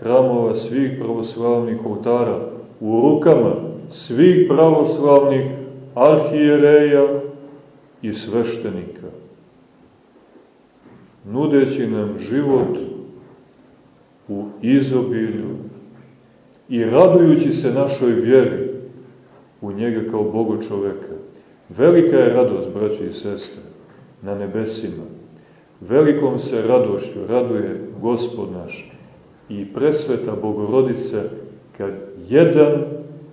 B: hramova, svih pravoslavnih oltara, u rukama svih pravoslavnih arhijereja i sveštenika, nudeći nam život u izobilju i radujući se našoj vjeri u njega kao Boga čoveka. Velika je radost, braći i sestre, na nebesima. Velikom se radošću raduje Gospod naš i presveta Bogorodica kad jedan,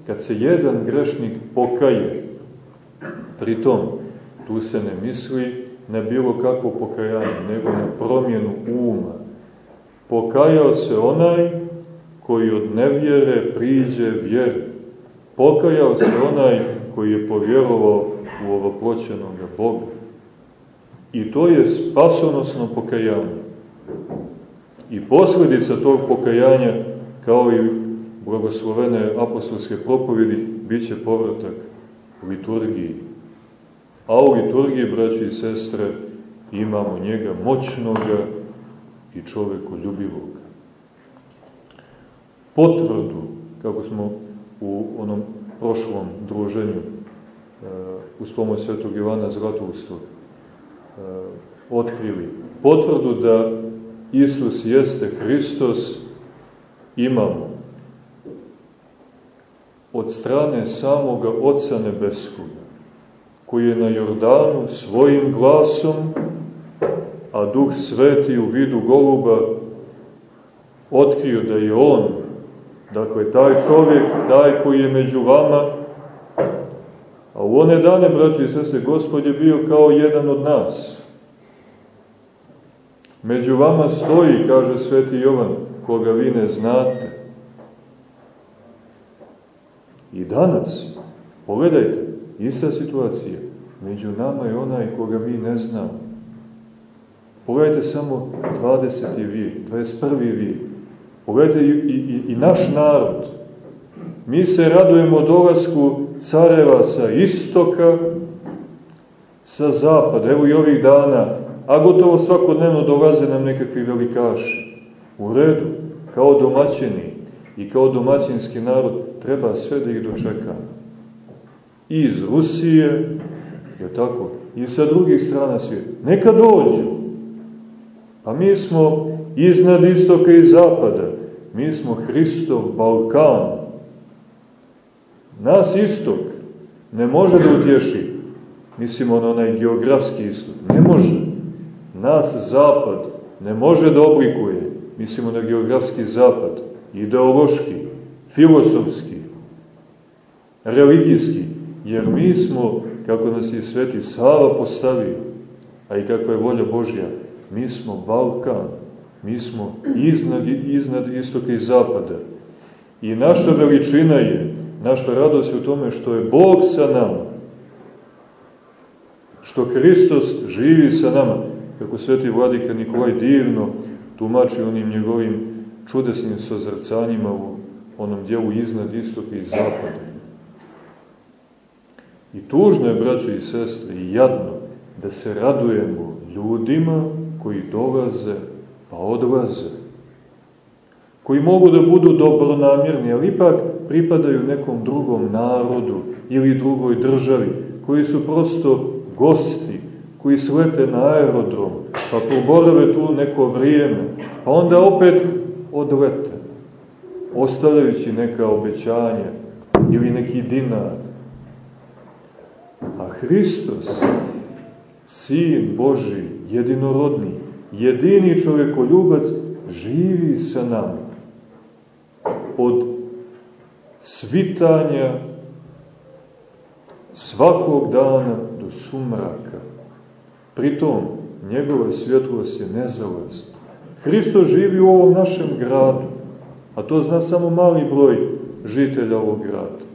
B: kad se jedan grešnik pokaje. Pritom, tu se ne misli na bilo kakvo pokajanje, nego na promjenu uma. Pokajao se onaj koji od nevjere priđe vjeru. Pokajao se onaj koji je povjerovao u ovoploćenog Boga. I to je spasonosno pokajanje. I posledica tog pokajanja, kao i blagoslovene apostolske propovedi, bit će povratak liturgiji. A u liturgiji, braći i sestre, imamo njega moćnoga i čovekoljubivoga. Potvrdu, kako smo u onom prošlom druženju uh, uz pomoć svetog Ivana Zlatoustog uh, otkrili, potvrdu da Isus jeste Hristos imamo od strane samoga Oca Nebeskoga, koji je na Jordanu svojim glasom, a Duh Sveti u vidu goluba otkrio da je On, dakle taj čovjek, taj koji je među vama, a u one dane, braći i sese, Gospod je bio kao jedan od nas. Među vama stoji, kaže Sveti Jovan, koga vi ne znate. I danas, pogledajte, ista situacija. Među nama je onaj koga mi ne znamo. Pogledajte samo 20. vijek, 21. vijek. Pogledajte i, i, i naš narod. Mi se radujemo dolasku careva sa istoka, sa zapada. Evo i ovih dana, a gotovo svakodnevno dolaze nam nekakvi velikaši. U redu, kao domaćini i kao domaćinski narod treba sve da ih dočekamo. I iz Rusije, je tako, i sa drugih strana svijeta. Neka dođu. A mi smo iznad istoka i zapada. Mi smo Hristov Balkan. Nas istok ne može da utješi. Mislimo na onaj geografski istok. Ne može. Nas zapad ne može da oblikuje. Mislimo na geografski zapad. Ideološki, filosofski, religijski. Jer mi smo, kako nas je Sveti Sava postavio, a i kakva je volja Božja, mi smo Balkan, mi smo iznad, iznad istoka i zapada. I naša veličina je, naša radost je u tome što je Bog sa nama, što Hristos živi sa nama, kako sveti vladika Nikolaj divno tumači onim njegovim čudesnim sozrcanjima u onom dijelu iznad istoka i zapada. I tužno je, braćo i sestre, i jadno da se radujemo ljudima koji dolaze pa odlaze, koji mogu da budu dobronamjerni, ali ipak pripadaju nekom drugom narodu ili drugoj državi, koji su prosto gosti, koji slete na aerodrom, pa proborave tu neko vrijeme, pa onda opet odlete, ostavljajući neka obećanja ili neki dinar. Hristos, Sin Boži, jedinorodni, jedini čovjekoljubac, živi sa nama. Od svitanja svakog dana do sumraka. Pritom, njegova svjetlost je nezalazna. Hristo živi u ovom našem gradu, a to zna samo mali broj žitelja ovog grada.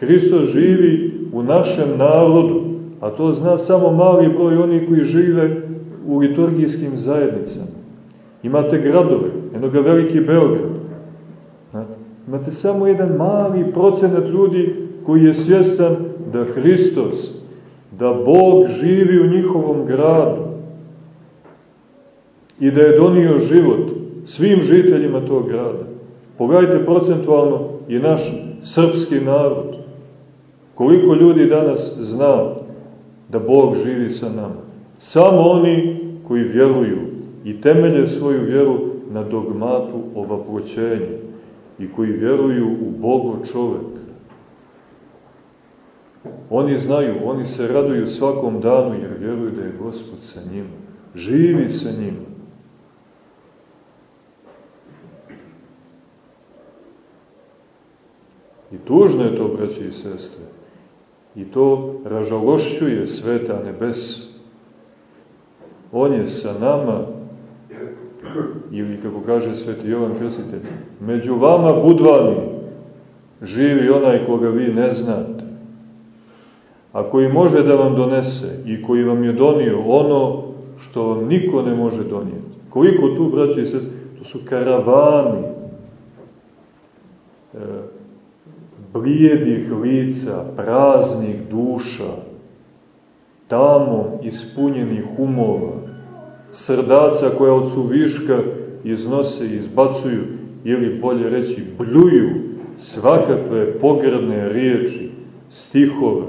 B: Hristo živi u našem narodu, a to zna samo mali broj onih koji žive u liturgijskim zajednicama. Imate gradove, jednoga veliki Beograd. Imate samo jedan mali procenat ljudi koji je svjestan da Hristos, da Bog živi u njihovom gradu i da je donio život svim žiteljima tog grada. Pogledajte procentualno i naš srpski narod. Koliko ljudi danas zna da Bog živi sa nama? Samo oni koji vjeruju i temelje svoju vjeru na dogmatu ovaproćenja i koji vjeruju u Bogo čoveka. Oni znaju, oni se raduju svakom danu jer vjeruju da je Gospod sa njima. Živi sa njima. I tužno je to, braći i sestre. I to ražalošćuje sveta nebesa. On je sa nama, ili kako kaže sveti Jovan Krstitelj, među vama budvani živi onaj koga vi ne znate, a koji može da vam donese i koji vam je donio ono što vam niko ne može donijeti. Koliko tu, braći i sestri, to su karavani e, blijedih lica, praznih duša, tamo ispunjenih umova, srdaca koja od suviška iznose i izbacuju, ili bolje reći bljuju svakakve pogradne riječi, stihove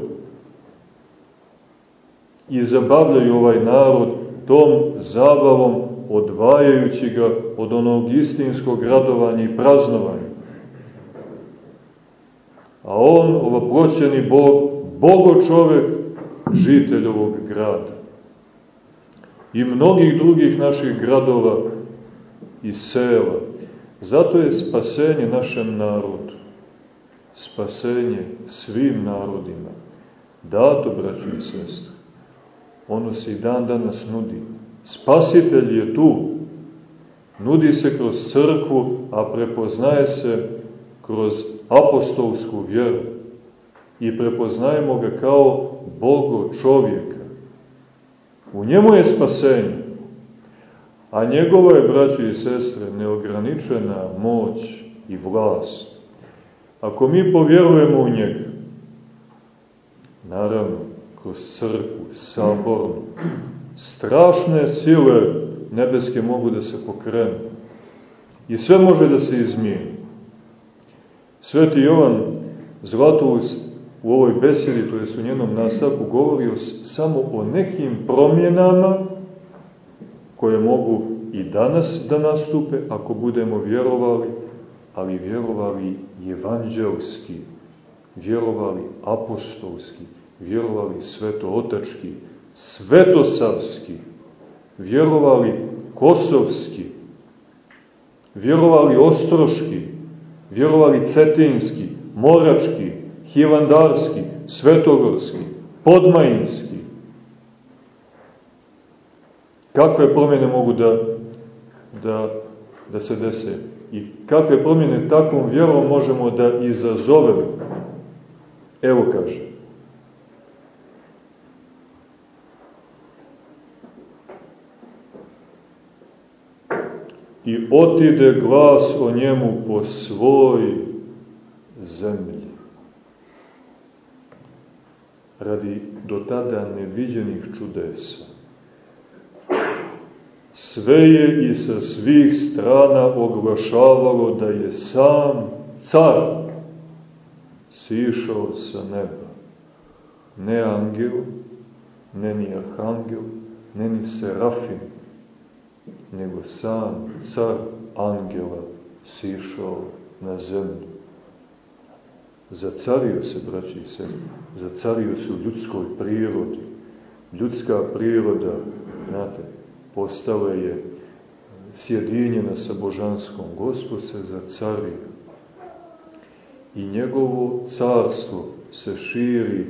B: i zabavljaju ovaj narod tom zabavom odvajajući ga od onog istinskog radovanja i praznovanja. A on, ovoproćeni Bog, Bogo čovek, žitelj ovog grada i mnogih drugih naših gradova i sela. Zato je spasenje našem narodu, spasenje svim narodima, dato, braći i sestri. Ono se i dan danas nudi. Spasitelj je tu. Nudi se kroz crkvu, a prepoznaje se kroz apostolsku vjeru. I prepoznajemo ga kao Bogo čovjeka U njemu je spasenje. A njegova je, braći i sestre, neograničena moć i vlast. Ako mi povjerujemo u njega, naravno, kroz crkvu, sabornu, strašne sile nebeske mogu da se pokrenu. I sve može da se izmijeni. Sveti Jovan Zlatoust u ovoj besedi, to je u njenom nastavku, govori o, samo o nekim promjenama koje mogu i danas da nastupe, ako budemo vjerovali, ali vjerovali evanđelski, vjerovali apostolski, vjerovali svetootački, svetosavski, vjerovali kosovski, vjerovali ostroški, vjerovali cetinski, morački, hilandarski, svetogorski, podmajinski. Kakve promjene mogu da, da, da se dese? I kakve promjene takvom vjerom možemo da izazovemo? Evo kaže. I otide glas o njemu po svoj zemlji radi do tada neviđenih čudesa. Sve je i sa svih strana oglašavalo da je sam car sišao sa neba. Ne angel, ne ni arhangel, ne ni serafim, nego sam car angela sišao na zemlju. Zacario se, braći i sestri, zacario se u ljudskoj prirodi. Ljudska priroda, znate, postala je sjedinjena sa božanskom. Gospod se zacario. I njegovo carstvo se širi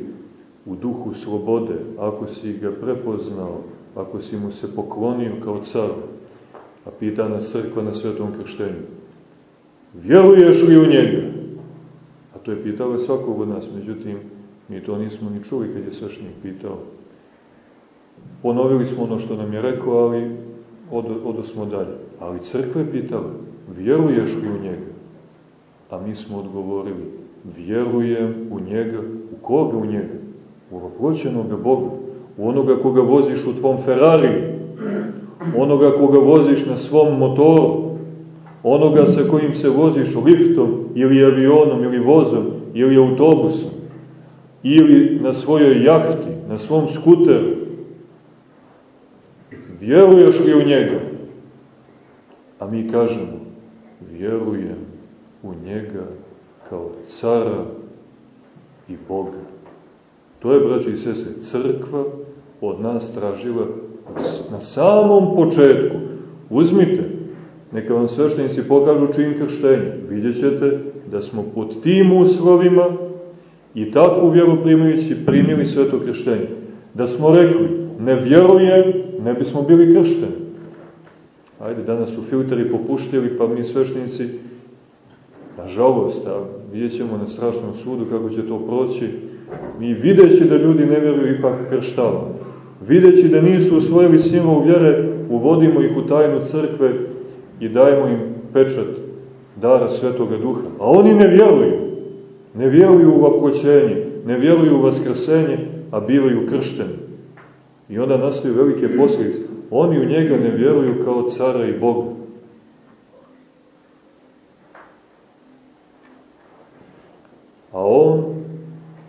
B: u duhu slobode, ako si ga prepoznao, ako si mu se poklonio kao car, a pita nas crkva na svetom krštenju, vjeruješ li u njega? A to je pitala svakog od nas, međutim, mi to nismo ni čuli kad je svešnik pitao. Ponovili smo ono što nam je rekao, ali od, odo smo dalje. Ali crkva je pitala, vjeruješ li u njega? A mi smo odgovorili, vjerujem u njega. U koga u njega? U ovoploćenog Boga. U onoga koga voziš u tvom Ferrari. Onoga koga voziš na svom motoru. Onoga sa kojim se voziš liftom ili avionom ili vozom ili autobusom. Ili na svojoj jahti, na svom skuteru. Vjeruješ li u njega? A mi kažemo, vjerujem u njega kao cara i Boga. To je, braći i sese, crkva od nas tražila na samom početku. Uzmite, neka vam sveštenici pokažu čin krštenja. Vidjet ćete da smo pod tim uslovima i takvu vjeru primajući primili sveto krštenje. Da smo rekli, ne vjerujem, ne bismo bili kršteni. Ajde, danas su filteri popuštili, pa mi sveštenici Nažalost, a vidjet ćemo na strašnom sudu kako će to proći, mi videći da ljudi ne vjeruju ipak krštavamo. Videći da nisu usvojili simbol vjere, uvodimo ih u tajnu crkve i dajemo im pečat dara Svetoga Duha. A oni ne vjeruju. Ne vjeruju u vapoćenje, ne vjeruju u vaskrsenje, a bivaju kršteni. I onda nastaju velike posljedice. Oni u njega ne vjeruju kao cara i Boga. A on,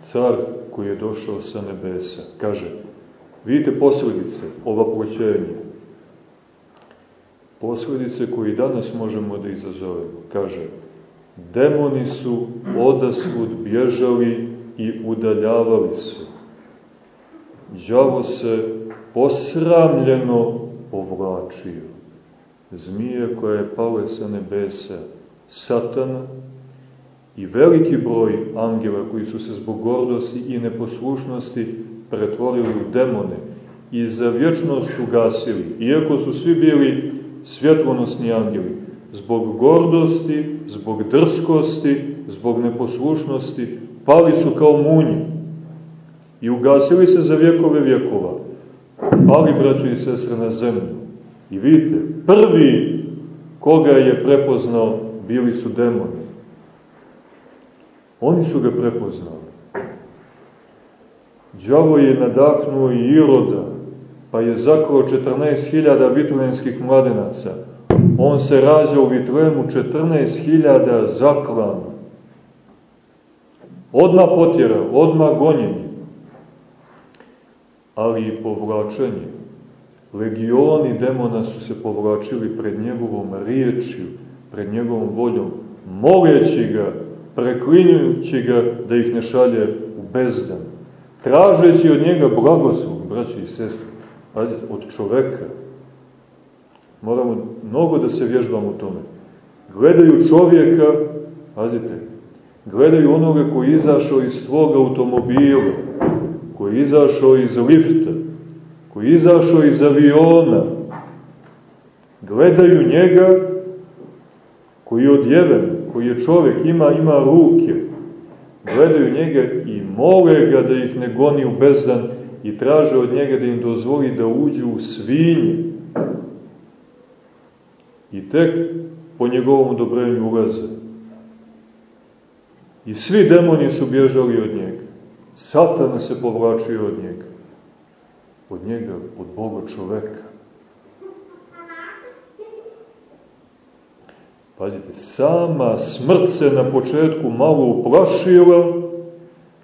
B: car koji je došao sa nebesa, kaže, vidite posledice ovaproćenja, posledice koje danas možemo da izazovemo, kaže, demoni su odasvud bježali i udaljavali se. Đavo se posramljeno povlačio. Zmije koja je pale sa nebesa, satana, i veliki broj angela koji su se zbog gordosti i neposlušnosti pretvorili u demone i za vječnost ugasili, iako su svi bili svjetlonosni angeli, zbog gordosti, zbog drskosti, zbog neposlušnosti, pali su kao munje i ugasili se za vjekove vjekova. Pali, braćo i sestre, na zemlju. I vidite, prvi koga je prepoznao bili su demoni. Oni su ga prepoznali. Đavo je nadahnuo i Iroda, pa je zakrao 14.000 vitlenskih mladenaca. On se rađa u Vitlemu 14.000 zaklano. Odma potjera, odma gonjenje. Ali i povlačenje. Legioni demona su se povlačili pred njegovom riječju, pred njegovom voljom, moleći ga preklinjujući ga da ih ne šalje u bezdan, tražeći od njega blagoslov, braći i sestri, pazite, od čoveka. Moramo mnogo da se vježbamo u tome. Gledaju čovjeka, pazite, gledaju onoga koji je izašao iz tvog automobila, koji je izašao iz lifta, koji je izašao iz aviona, gledaju njega koji je odjeven, koji je čovek, ima, ima ruke, gledaju njega i mole ga da ih ne goni u bezdan i traže od njega da im dozvoli da uđu u svinje. I tek po njegovom odobrenju ulaze. I svi demoni su bježali od njega. Satana se povlačio od njega. Od njega, od Boga čoveka. Pazite, sama smrt se na početku malo uplašila,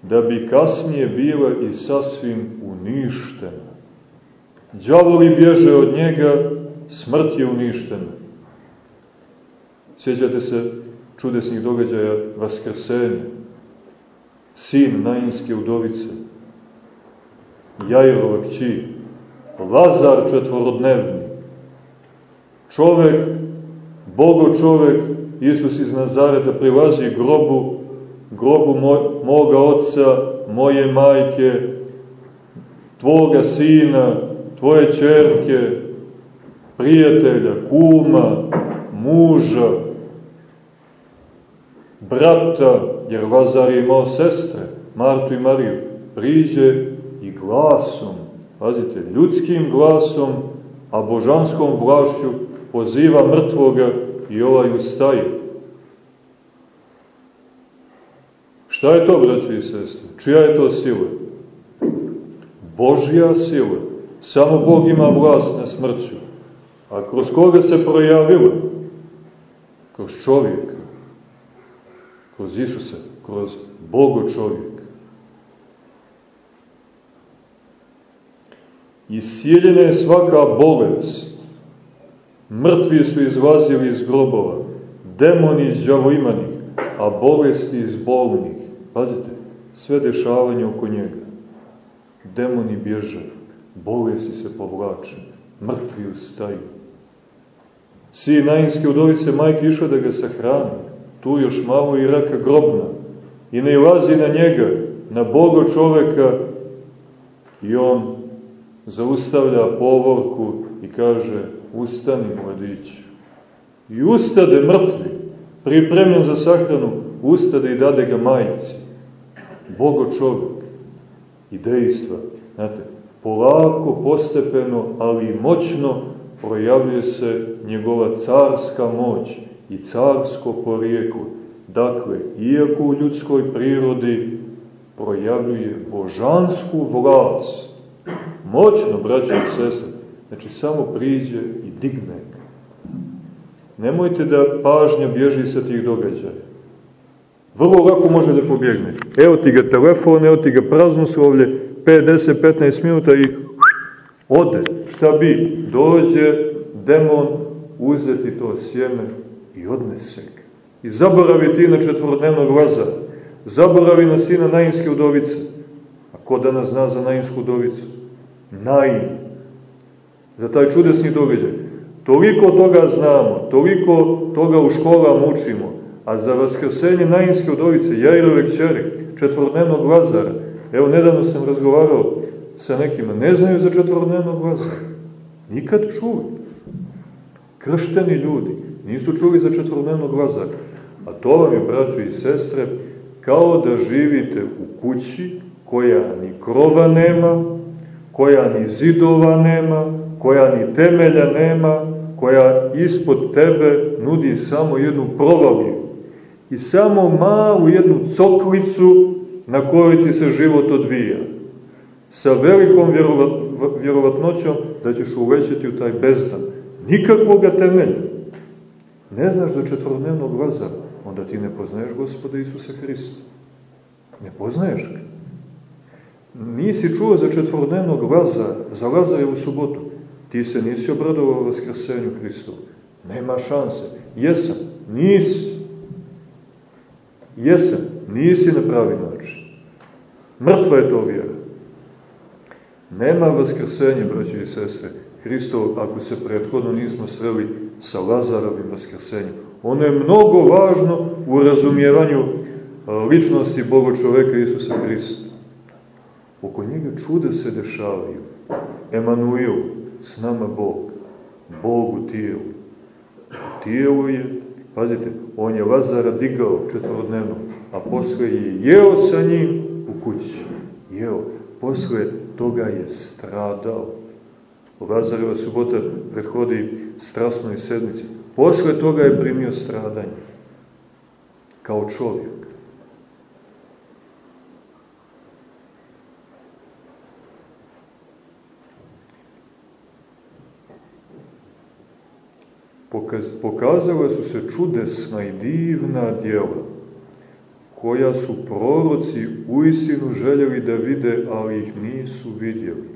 B: da bi kasnije bila i sasvim uništena. Đavoli bježe od njega, smrt je uništena. Sjećate se čudesnih događaja Vaskrsenja, sin Nainske udovice, Jajrova kći, Lazar četvorodnevni, čovek Bogo čovek, Isus iz Nazareta, prilazi grobu, grobu moj, moga oca, moje majke, tvoga sina, tvoje čerke, prijatelja, kuma, muža, brata, jer Lazar je imao sestre, Martu i Mariju, priđe i glasom, pazite, ljudskim glasom, a božanskom vlašću poziva mrtvoga i ovaj ustaje. Šta je to, braći i sestre? Čija je to sila? Božja sila. Samo Bog ima vlast na smrću. A kroz koga se projavila? Kroz čovjeka. Kroz Isusa. Kroz Bogo čovjeka. Isijeljena je svaka bolest. Mrtvi su izlazili iz grobova. Demoni iz džavoimanih, a bolesti iz bolnih. Pazite, sve dešavanje oko njega. Demoni bježe, bolesti se povlače, mrtvi ustaju. Sin najinske udovice majke išao da ga sahrani, tu još malo i raka grobna, i ne ilazi na njega, na Bogo čoveka, i on zaustavlja povorku i kaže, ustani mladić. I ustade mrtvi, pripremljen za sahranu, ustade i dade ga majici. Bogo čovjek i dejstva. Znate, polako, postepeno, ali moćno projavljuje se njegova carska moć i carsko porijeklo. Dakle, iako u ljudskoj prirodi projavljuje božansku vlast, moćno, braće i sestre, znači samo priđe i digne ga. Nemojte da pažnja bježi sa tih događaja. Vrlo lako može da pobjegne. Evo ti ga telefon, evo ti ga praznoslovlje, 50-15 minuta i ode. Šta bi? Dođe demon uzeti to sjeme i odnese ga. I zaboravi ti na četvorodnevnog glaza. Zaboravi na sina najinske udovice. A ko danas zna za najinsku udovicu? Najin. Za taj čudesni događaj. Toliko toga znamo, toliko toga u školama učimo, a za vaskrsenje najinske udovice, Jairove kćeri, četvorodnevnog Lazara, evo nedavno sam razgovarao sa nekima, ne znaju za četvorodnevnog Lazara. Nikad čuli. Kršteni ljudi nisu čuli za četvorodnevnog Lazara. A to vam je, braćo i sestre, kao da živite u kući koja ni krova nema, koja ni zidova nema, koja ni temelja nema, koja ispod tebe nudi samo jednu provaliju i samo malu jednu coklicu na kojoj ti se život odvija. Sa velikom vjerovat, vjerovatnoćom da ćeš uvećati u taj bezdan. Nikakvoga temelja. Ne znaš za četvorodnevnog Lazara, onda ti ne poznaješ gospoda Isusa Hrista. Ne poznaješ ga. Nisi čuo za četvorodnevnog Lazara, za Lazarevu subotu. Ti se nisi obradovao Vaskrsenju Hristovu. Nema šanse. Jesam. Nisi. Jesam, nisi na pravi način. Mrtva je to vjera. Nema vaskrsenja, braći i sestre, Hristov, ako se prethodno nismo sreli sa Lazarovim vaskrsenjem. Ono je mnogo važno u razumijevanju ličnosti Boga čoveka Isusa Hrista. Oko njega čude se dešavaju. Emanuil, s nama Bog. Bog u tijelu. Tijelo je Pazite, on je Lazara digao četvorodnevno, a posle je jeo sa njim u kući. Jeo. Posle toga je stradao. Lazareva subota prehodi strasnoj sedmici. Posle toga je primio stradanje. Kao čovjek. Pokazala su se čudesna i divna djela, koja su proroci uistinu željeli da vide, ali ih nisu vidjeli.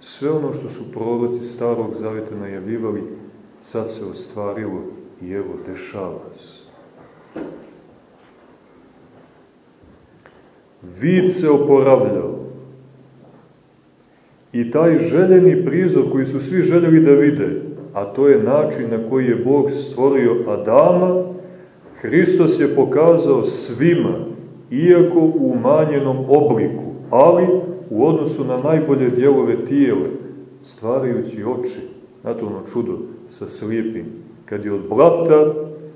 B: Sve ono što su proroci starog zaveta najavljivali, sad se ostvarilo i evo, dešava se. Vid se oporavljao. I taj željeni prizor koji su svi željeli da vide, a to je način na koji je Bog stvorio Adama, Hristos je pokazao svima, iako u umanjenom obliku, ali u odnosu na najbolje dijelove tijele, stvarajući oči, znate ono čudo sa slijepim, kad je od blata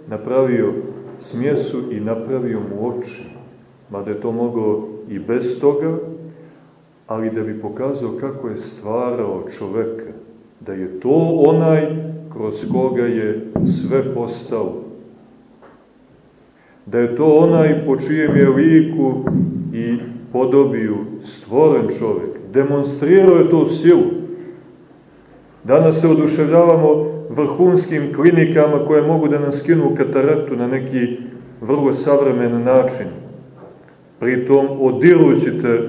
B: napravio smjesu i napravio mu oči, mada je to mogao i bez toga, ali da bi pokazao kako je stvarao čoveka, da je to onaj kroz koga je sve postalo. Da je to onaj po čijem je liku i podobiju stvoren čovek. Demonstrirao je tu silu. Danas se oduševljavamo vrhunskim klinikama koje mogu da nam skinu kataraktu na neki vrlo savremen način. Pritom odirući te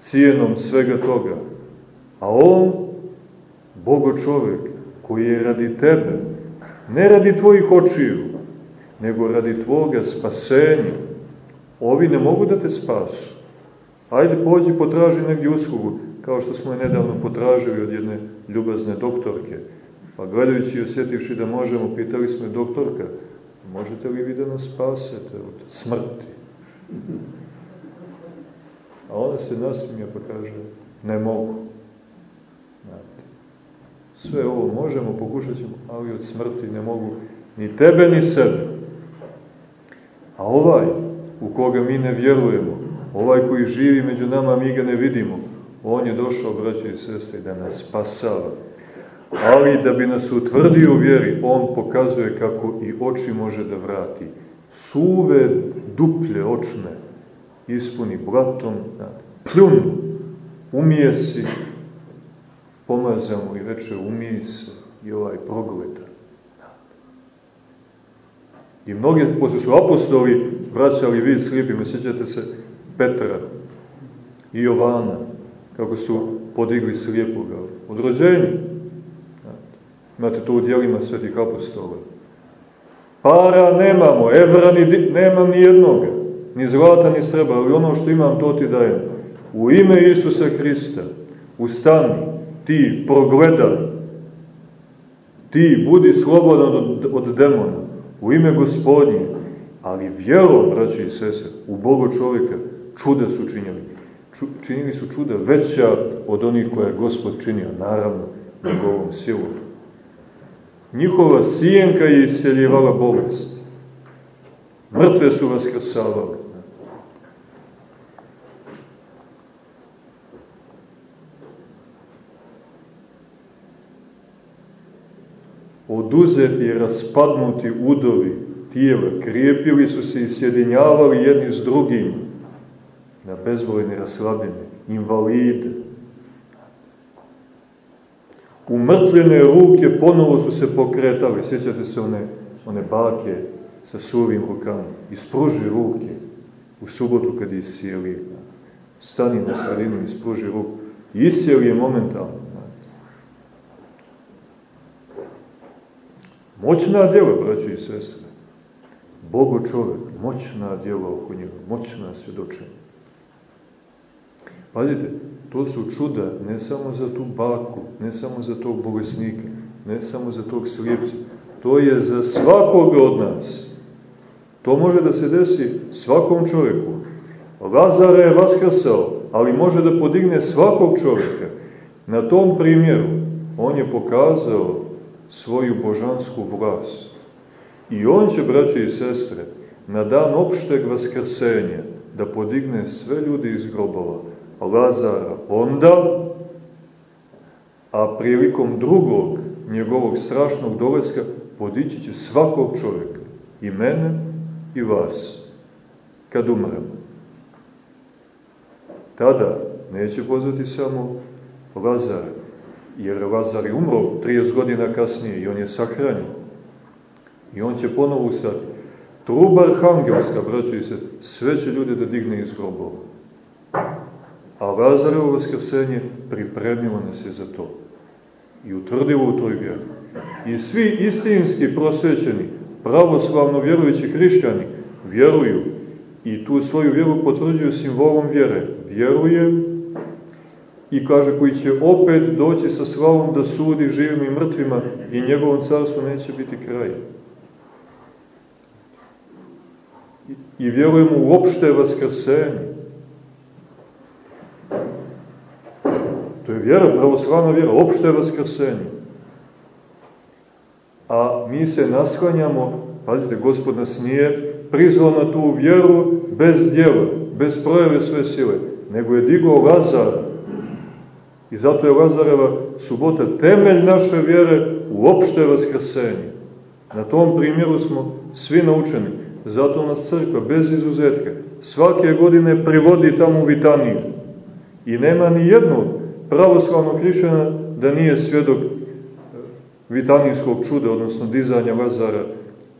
B: cijenom svega toga. A on, Bogo čovek, koji je radi tebe, ne radi tvojih očiju, nego radi tvoga spasenja. Ovi ne mogu da te spasu. Ajde, pođi, potraži negdje uslugu, kao što smo je nedavno potražili od jedne ljubazne doktorke. Pa gledajući i osjetivši da možemo, pitali smo je, doktorka, možete li vi da nas spasete od smrti? A ona se nasmija pa kaže, ne mogu. Sve ovo možemo, pokušat ćemo, ali od smrti ne mogu ni tebe ni sebe. A ovaj, u koga mi ne vjerujemo, ovaj koji živi među nama, mi ga ne vidimo, on je došao, braće i sestre, da nas spasava. Ali da bi nas utvrdio u vjeri, on pokazuje kako i oči može da vrati. Suve, duplje očne ispuni blatom, pljun, umije si, pomazamo i reče umije se i ovaj progleda. I mnogi, posle su apostoli vraćali vid slijepima, sjećate se Petra i Jovana, kako su podigli slijepoga od rođenja. Imate to u dijelima svetih apostola. Para nemamo, evra ni, nemam ni jednoga, ni zlata ni srebra, ali ono što imam to ti dajem. U ime Isusa Hrista, ustani, ti progledaj, ti budi slobodan od, od demona, u ime gospodnje, ali vjerom, braći i sese, u Boga čovjeka, čuda su činjeli. Ču, činili su čuda veća od onih koje je gospod činio, naravno, njegovom silom. Njihova sijenka je isjeljivala bolest. Mrtve su vaskrsavali. Oduzeti i raspadnuti udovi tijela, krijepili su se i sjedinjavali jedni s drugim na bezbrojne raslabine, invalide. Umrtvljene ruke ponovo su se pokretale, sjećate se one, one bake sa suvim rukama, ispruži ruke u subotu kad je iscijeli, stani na sredinu, ispruži ruku, iscijeli je momentalno. Moćna djela, braći i sestre. Bogo čovek, moćna djela oko njega, moćna svjedočenja. Pazite, to su čuda ne samo za tu baku, ne samo za tog bolesnika, ne samo za tog slijepca. To je za svakoga od nas. To može da se desi svakom čovjeku. Lazara je vaskrsao, ali može da podigne svakog čovjeka. Na tom primjeru on je pokazao svoju božansku vlast. I on će, braće i sestre, na dan opšteg vaskrsenja da podigne sve ljudi iz grobova, Lazara onda, a prilikom drugog njegovog strašnog doleska podići će svakog čovjeka, i mene i vas, kad umremo. Tada neće pozvati samo Lazara, jer Lazar umro 30 godina kasnije i on je sahranjen. I on će ponovo usati. Truba arhangelska, braćo i se, sve će ljude da digne iz grobova. A Lazarevo vaskrsenje pripremilo nas je za to. I utvrdilo u toj vjeri. I svi istinski prosvećeni, pravoslavno vjerujući hrišćani, vjeruju i tu svoju vjeru potvrđuju simbolom vjere. Vjeruje i kaže koji će opet doći sa slavom da sudi živim i mrtvima i njegovom carstvu neće biti kraj. I vjerujemo u opšte vaskrsenje vjera, pravoslavna vjera, opšte vaskrsenje. A mi se naslanjamo, pazite, gospod nas nije prizvao na tu vjeru bez djela, bez projeve svoje sile, nego je digao Lazara. I zato je Lazareva subota temelj naše vjere u opšte vaskrsenje. Na tom primjeru smo svi naučeni. Zato nas crkva, bez izuzetka, svake godine privodi tamo u Vitaniju. I nema ni jednog pravoslavnog hrišćana da nije svjedok e, vitanijskog čuda, odnosno dizanja Lazara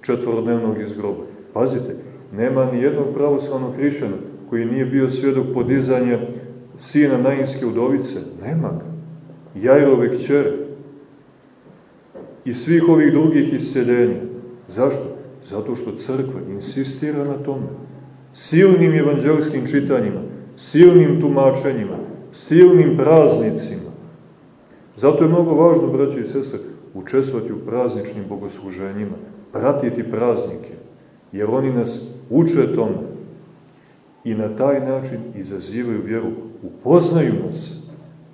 B: četvorodnevnog iz groba. Pazite, nema ni jednog pravoslavnog hrišćana koji nije bio svjedok podizanja sina najinske udovice. Nema ga. Jajrove kćere. I svih ovih drugih isceljenja. Zašto? Zato što crkva insistira na tome. Silnim evanđelskim čitanjima, silnim tumačenjima, silnim praznicima. Zato je mnogo važno, braći i sestre, učestvati u prazničnim bogosluženjima, pratiti praznike, jer oni nas uče tome i na taj način izazivaju vjeru, upoznaju nas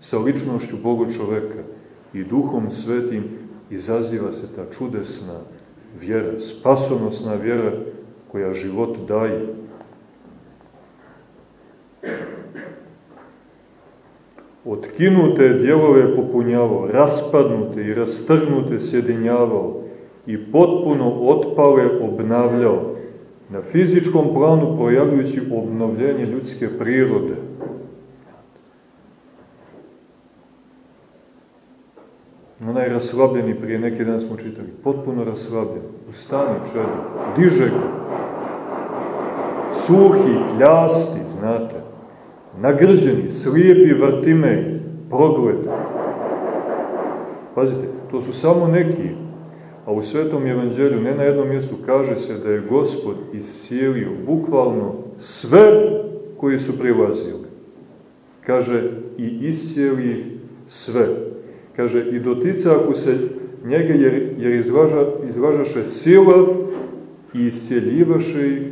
B: sa ličnošću Boga čoveka i duhom svetim izaziva se ta čudesna vjera, spasonosna vjera koja život daje. Otkinute dijelove popunjavao, raspadnute i rastrgnute sjedinjavao i potpuno otpale obnavljao, na fizičkom planu projavljujući obnovljenje ljudske prirode. Onaj raslabljeni prije neki dan smo čitali, potpuno raslabljen, ustani čedo, diže ga, suhi, kljasti, znate, nagrđeni, slijepi vrtimej, progled. Pazite, to su samo neki, a u Svetom Evanđelju ne na jednom mjestu kaže se da je Gospod iscijelio bukvalno sve koji su prilazili. Kaže i iscijeli sve. Kaže i ako se njega jer, jer izlaža, izlažaše sila i iscijeljivaše ih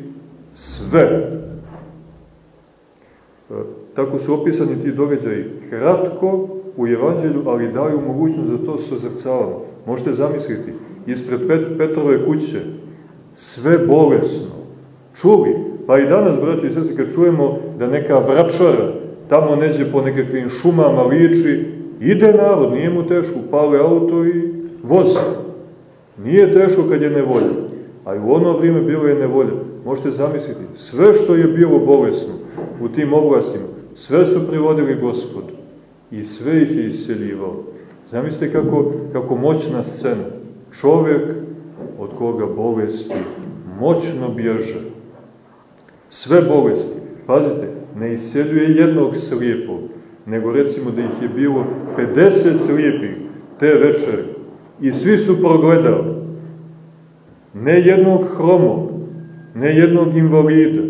B: sve. E, tako su opisani ti događaji kratko u Evanđelju, ali daju mogućnost da to sozrcavamo. Možete zamisliti, ispred Pet, Petrove kuće, sve bolesno. Čuli, pa i danas, braći i sestri, kad čujemo da neka vračara tamo neđe po nekakvim šumama liči, ide narod, nije mu teško, pale auto i voze. Nije teško kad je nevolja, a i u ono vrijeme bilo je nevolja. Možete zamisliti, sve što je bilo bolesno u tim oblastima, sve su privodili gospod i sve ih je isceljivao. Zamislite kako, kako moćna scena čovjek od koga bolesti moćno bježe. Sve bolesti, pazite, ne isceljuje jednog slijepog, nego recimo da ih je bilo 50 slijepih te večere i svi su progledali. Ne jednog hromog, ne jednog invalida,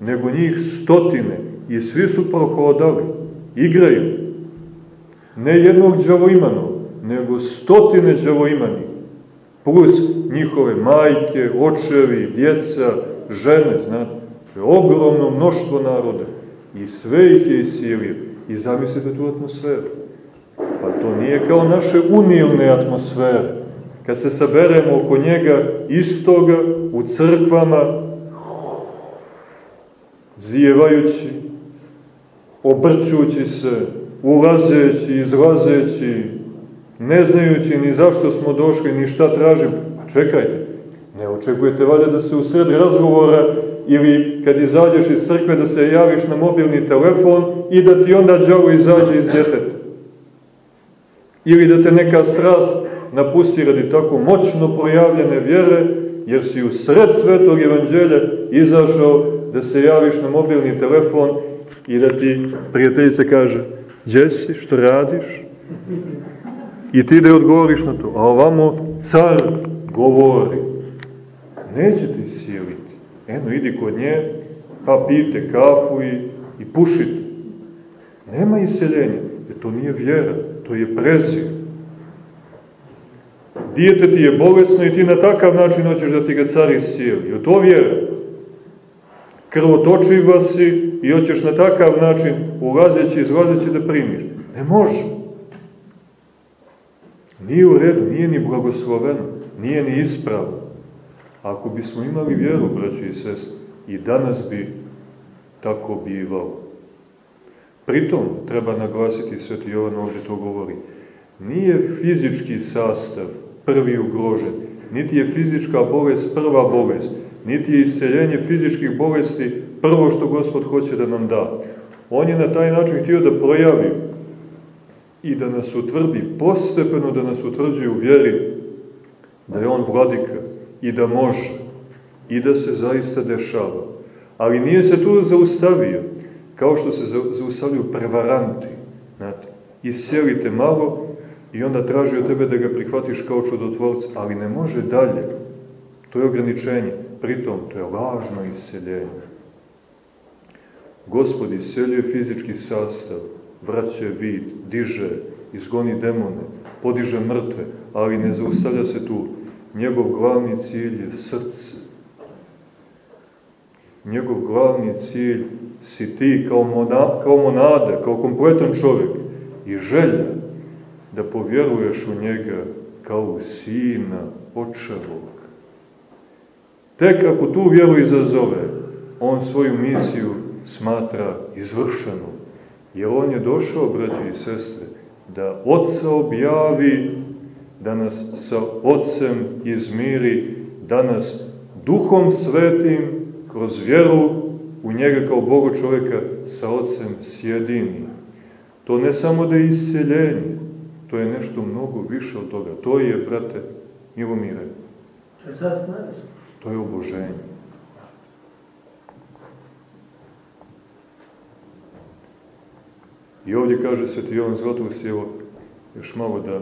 B: nego njih stotine i svi su prohodali, igraju. Ne jednog džavoimanog, nego stotine džavoimanih plus njihove majke, očevi, djeca, žene, znate, ogromno mnoštvo naroda i sve ih je isilio. I zamislite tu atmosferu. Pa to nije kao naše unilne atmosfere. Kad se saberemo oko njega istoga u crkvama, zijevajući, obrćući se, ulazeći, izlazeći, ne znajući ni zašto smo došli, ni šta tražim. Pa čekajte, ne očekujete valjda da se u sred razgovora ili kad izađeš iz crkve da se javiš na mobilni telefon i da ti onda džavo izađe iz djeteta. Ili da te neka strast napusti radi tako moćno projavljene vjere, jer si u sred svetog evanđelja izašao da se javiš na mobilni telefon i da ti prijateljica kaže, gdje si, što radiš? I ti da je odgovoriš na to. A ovamo car govori. Neće ti sjeliti. Eno, idi kod nje, pa pijte kafu i, i pušite. Nema iseljenja. Jer to nije vjera, to je prezir. Dijete ti je bolesno i ti na takav način hoćeš da ti ga car iscijeli. Je to vjera? Krvotočiva si i hoćeš na takav način ulazeći i izlazeći da primiš. Ne može. Nije u redu, nije ni blagosloveno, nije ni ispravno. Ako bismo imali vjeru, braći i sest, i danas bi tako bivalo. Pritom, treba naglasiti, sveti Jovan ovdje to govori, nije fizički sastav prvi ugrožen, niti je fizička bolest prva bolest, niti je isceljenje fizičkih bolesti prvo što Gospod hoće da nam da. On je na taj način htio da projavi i da nas utvrdi, postepeno da nas utvrđuje u vjeri da je On vladika i da može i da se zaista dešava. Ali nije se tu zaustavio, kao što se zaustavljaju prevaranti. Znate, isjelite malo i onda traži od tebe da ga prihvatiš kao čudotvorca, ali ne može dalje. To je ograničenje. Pritom, to je lažno isceljenje. Gospod isceljuje fizički sastav, vraća vid, diže, izgoni demone, podiže mrtve, ali ne zaustavlja se tu. Njegov glavni cilj je srce. Njegov glavni cilj si ti kao, mona, kao monada, kao kompletan čovjek i želja da povjeruješ u njega kao u sina očevog. Tek ako tu vjeru izazove, on svoju misiju smatra izvršenu. Jer on je došao, braći i sestre, da Otca objavi, da nas sa Otcem izmiri, da nas Duhom Svetim, kroz vjeru u njega kao Boga čovjeka, sa Otcem sjedini. To ne samo da je isceljenje, to je nešto mnogo više od toga. To je, brate, Milomire, to je oboženje. I ovdje kaže Sveti Jovan Zlatovost, evo, još malo da,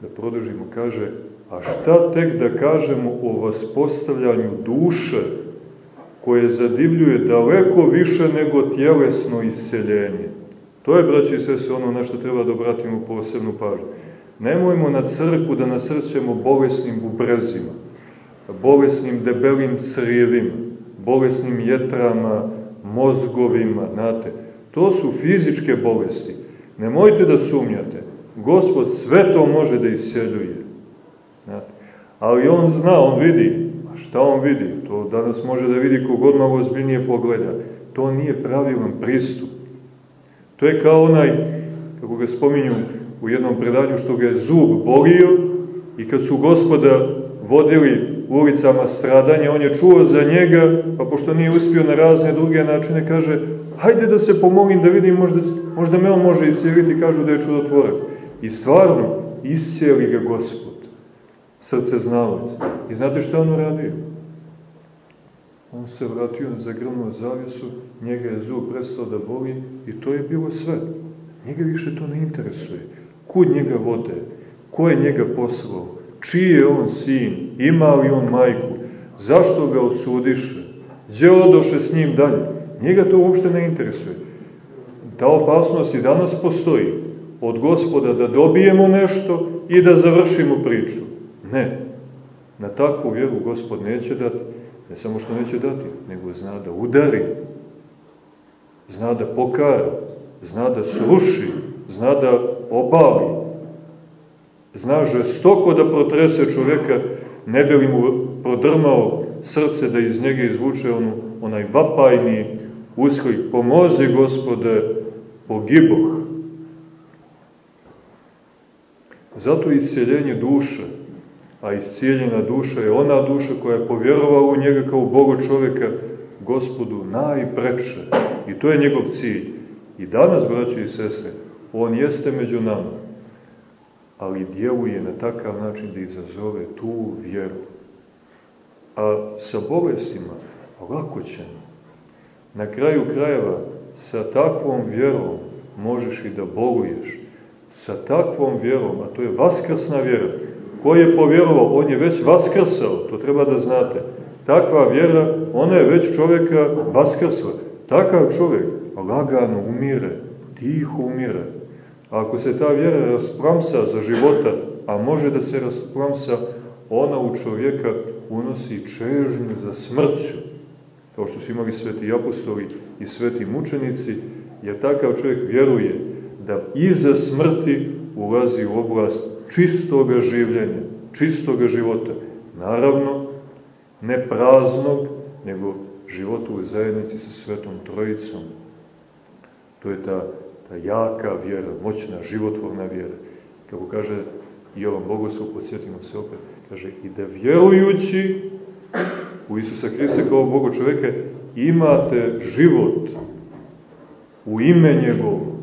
B: da produžimo, kaže, a šta tek da kažemo o vaspostavljanju duše, koje zadivljuje daleko više nego tjelesno isceljenje. To je, braći i sese, ono na što treba da obratimo posebnu pažnju. Nemojmo na crku da nasrćemo bolesnim bubrezima, bolesnim debelim crijevima, bolesnim jetrama, mozgovima, znate, To su fizičke bolesti. Nemojte da sumnjate. Gospod sve to može da isceljuje. Znate? Ali on zna, on vidi. A šta on vidi? To danas može da vidi kogod malo ozbiljnije pogleda. To nije pravilan pristup. To je kao onaj, kako ga spominju u jednom predanju, što ga je zub bolio i kad su gospoda vodili ulicama stradanja, on je čuo za njega, pa pošto nije uspio na razne druge načine, kaže, hajde da se pomolim da vidim, možda, možda me on može iscijeliti, kažu da je čudotvorac. I stvarno, iscijeli ga gospod, srce znalac. I znate što on uradio? On se vratio na zagrnuo zavjesu, njega je zub prestao da boli i to je bilo sve. Njega više to ne interesuje. Kud njega vode? Ko je njega poslao? Čiji je on sin? Ima li on majku? Zašto ga osudiše? Gdje odoše s njim dalje? Njega to uopšte ne interesuje. Ta opasnost i danas postoji od gospoda da dobijemo nešto i da završimo priču. Ne. Na takvu vjeru gospod neće dati. Ne samo što neće dati, nego zna da udari. Zna da pokara. Zna da sruši. Zna da obali. Zna žestoko da protrese čovjeka, ne bi li mu prodrmao srce da iz njega izvuče onu, onaj vapajni usklik, pomozi gospode, pogiboh. Zato isceljenje duše, a iscijeljena duša je ona duša koja je povjerovala u njega kao Boga čovjeka, gospodu najpreče. I to je njegov cilj. I danas, braći i sestre, on jeste među nama, ali djeluje na takav način da izazove tu vjeru. A sa bolestima lako ćemo. Na kraju krajeva, sa takvom vjerom možeš i da boluješ. Sa takvom vjerom, a to je vaskrsna vjera. Ko je povjerovao, on je već vaskrsao, to treba da znate. Takva vjera, ona je već čovjeka vaskrsla. Takav čovjek lagano umire, tiho umire. A ako se ta vjera rasplamsa za života, a može da se rasplamsa, ona u čovjeka unosi čežnju za smrću kao što su imali sveti apostoli i sveti mučenici, jer takav čovjek vjeruje da iza smrti ulazi u oblast čistoga življenja, čistoga života. Naravno, ne praznog, nego života u zajednici sa Svetom Trojicom. To je ta, ta jaka vjera, moćna, životvorna vjera. Kako kaže Jovan Bogoslov, podsjetimo se opet, kaže i da vjerujući u Isusa Hrista kao Boga čoveka imate život u ime njegovo.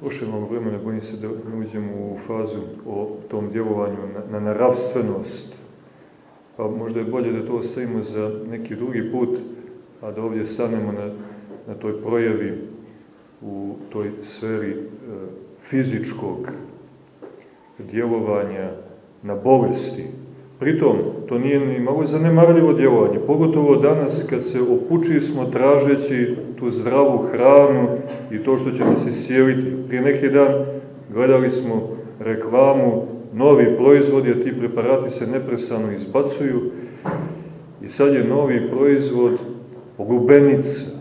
B: Prošle mnogo vremena, bojim se da ne uđemo u fazu o tom djelovanju na, na naravstvenost. Pa možda je bolje da to ostavimo za neki drugi put, a da ovdje stanemo na, na toj projavi u toj sferi e, fizičkog djelovanja na bolesti. Pritom, to nije ni malo zanemarljivo djelovanje, pogotovo danas kad se opuči smo tražeći tu zdravu hranu i to što će nas iscijeliti. Prije neki dan gledali smo reklamu, novi proizvodi, a ti preparati se neprestano izbacuju i sad je novi proizvod lubenica.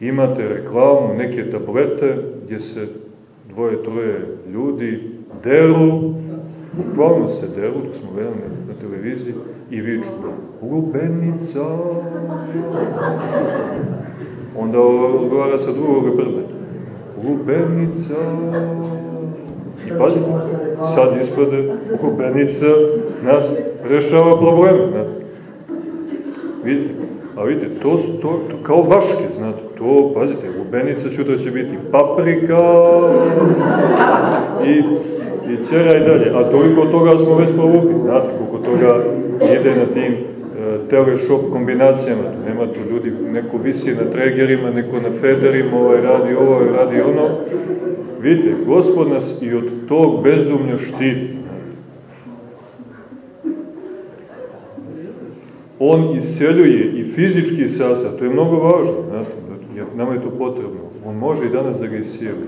B: Imate reklamu, neke tablete gdje se dvoje, troje ljudi deru, bukvalno se deru, to smo gledali televiziji, i viču, lubenica. Onda odgovara sa drugog brda, lubenica. I pazite, sad ispade lubenica, znate, rešava probleme, znate. Vidite, a vidite, to, to, to kao vaške, znate, to, pazite, lubenica to će biti paprika i, i i dalje. A toliko toga smo već provukli, znate, koliko toga ide na tim e, teleshop kombinacijama. Tu nema tu ljudi, neko visi na tregerima, neko na federima, ovaj radi ovo, ovaj radi ono. Vidite, gospod nas i od tog bezumlja štiti. On isceljuje i fizički sastav, to je mnogo važno, znate, jer nama je to potrebno. On može i danas da ga iscijeli.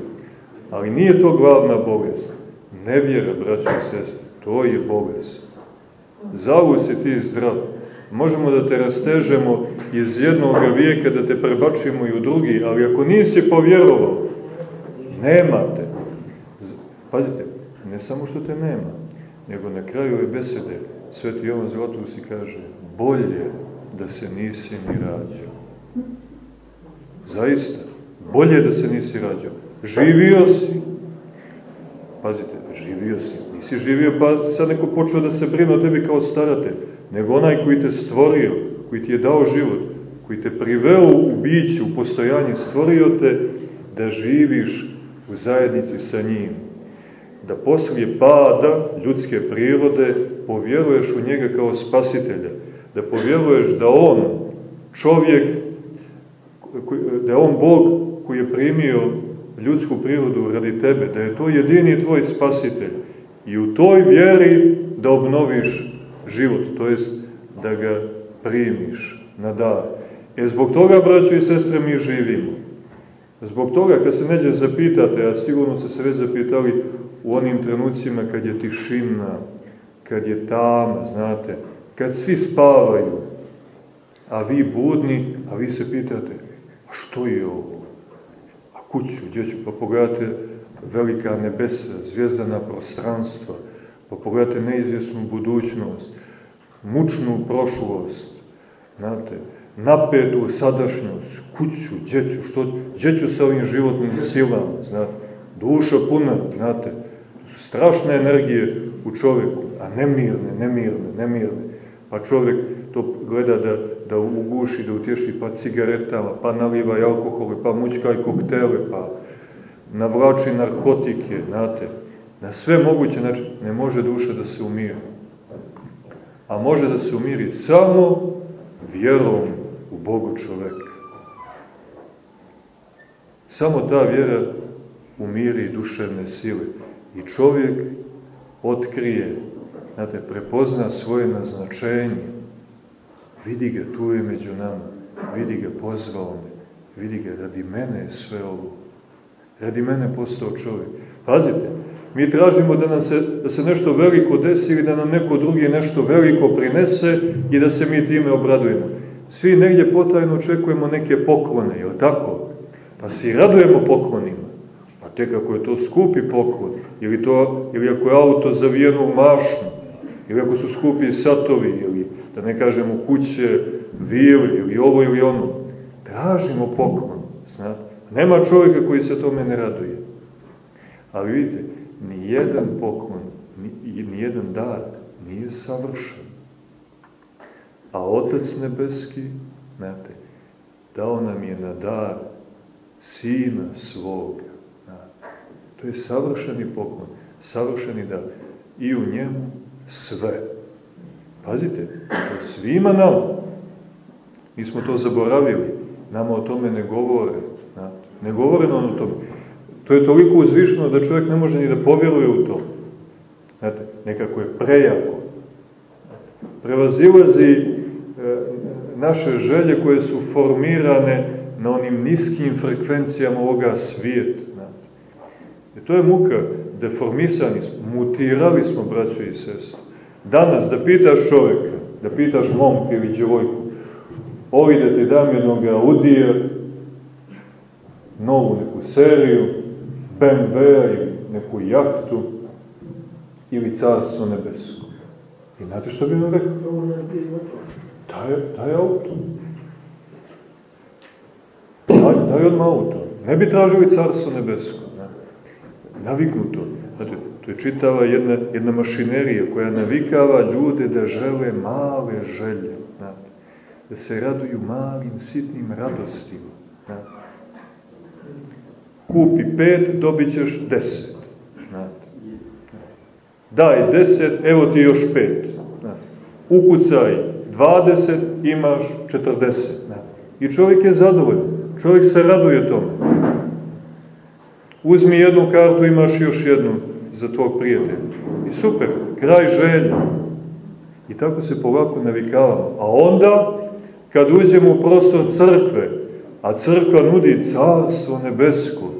B: Ali nije to glavna bolest. Nevjera, braćo i sestre, to je bolest. Zavu se ti zdrav. Možemo da te rastežemo iz jednog vijeka, da te prebačimo i u drugi, ali ako nisi povjerovao, nemate. Pazite, ne samo što te nema, nego na kraju ove besede Sveti Jovan Zlatus i kaže bolje da se nisi ni rađao. Zaista, bolje da se nisi rađao. Živio si. Pazite, živio si. Nisi živio pa sad neko počeo da se brine o tebi kao staratelj, nego onaj koji te stvorio, koji ti je dao život, koji te priveo u biće, u postojanje, stvorio te da živiš u zajednici sa njim. Da poslije pada ljudske prirode povjeruješ u njega kao spasitelja. Da povjeruješ da on, čovjek da on Bog koji je primio ljudsku prirodu radi tebe, da je to jedini tvoj spasitelj i u toj vjeri da obnoviš život, to jest da ga primiš na dar. E zbog toga, braćo i sestre, mi živimo. Zbog toga, kad se neđe zapitate, a sigurno se već zapitali u onim trenucima kad je tišina, kad je tama, znate, kad svi spavaju, a vi budni, a vi se pitate, što je ovo? Kuću, gdje ću? Pa pogledate velika nebesa, zvijezdana prostranstva, pa pogledate neizvjesnu budućnost, mučnu prošlost, znate, napetu sadašnjost, kuću, djeću, što, djeću sa ovim životnim silama, znate, duša puna, znate, strašne energije u čoveku, a nemirne, nemirne, nemirne, pa čovjek to gleda da, da uguši, da utješi pa cigaretama, pa naliva i alkohol, pa mučkaj koktele, pa navlači narkotike, znate, na sve moguće, znači, ne može duša da se umiri. A može da se umiri samo vjerom u Bogu čoveka. Samo ta vjera umiri duševne sile. I čovjek otkrije, znate, prepozna svoje naznačenje, Vidi ga, tu je među nama. Vidi ga, pozvao me. Vidi ga, radi mene je sve ovo. Radi mene postao čovjek. Pazite, Mi tražimo da, nam se, da se nešto veliko desi ili da nam neko drugi nešto veliko prinese i da se mi time obradujemo. Svi negdje potajno očekujemo neke poklone, je tako? Pa se radujemo poklonima. Pa tek ako je to skupi poklon, ili, to, ili ako je auto zavijeno u mašnu, ili ako su skupi satovi, ili da ne kažemo kuće, vili, ili ovo ili ono, tražimo poklon, znate. Nema čovjeka koji se tome ne raduje. Ali vidite, ni jedan poklon, ni, ni jedan dar nije savršen. A Otac Nebeski, znate, dao nam je na dar Sina svoga. To je savršeni poklon, savršeni dar. I u njemu sve. Pazite, svima nam. Mi smo to zaboravili. Nama o tome ne govore. Ne govore nam o tome. To je toliko uzvišeno da čovjek ne može ni da povjeruje u to. Znate, nekako je prejako. Prevazilazi e, naše želje koje su formirane na onim niskim frekvencijama ovoga svijeta. Znate. I to je muka. Deformisani smo, mutirali smo, braćo i sestre. Danas, da pitaš čovjeka, da pitaš momka ili djevojku, ovi da ti dam jednog Audija, novu neku seriju, BMW-a ili neku jahtu ili carstvo nebesko. I znate što bi on rekao? Daj, daj auto. Daj, daj odmah auto. Ne bi tražili carstvo nebesko. Ne? Naviknuto. Znate, to je čitava jedna, jedna mašinerija koja navikava ljude da žele male želje. Znate, da se raduju malim, sitnim radostima. Znate kupi pet, dobit ćeš deset. Znate. Daj deset, evo ti još pet. Znate. Ukucaj dvadeset, imaš četrdeset. Znate. I čovjek je zadovoljan. Čovjek se raduje tome. Uzmi jednu kartu, imaš još jednu za tvog prijatelja. I super, kraj želja. I tako se polako navikavamo. A onda, kad uđemo u prostor crkve, a crkva nudi carstvo nebesko,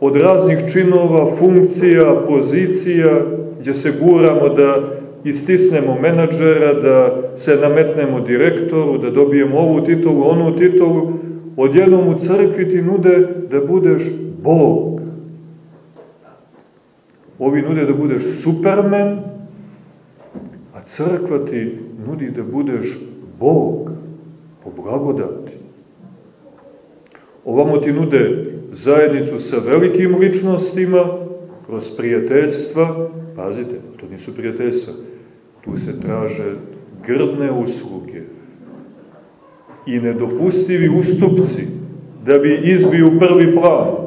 B: od raznih činova, funkcija, pozicija, gdje se guramo da istisnemo menadžera, da se nametnemo direktoru, da dobijemo ovu titulu, onu titulu, odjednom u crkvi ti nude da budeš Bog. Ovi nude da budeš Superman, a crkva ti nudi da budeš Bog po blagodati. Ovamo ti nude zajednicu sa velikim ličnostima, kroz prijateljstva, pazite, to nisu prijateljstva, tu se traže grdne usluge i nedopustivi ustupci da bi izbio prvi plan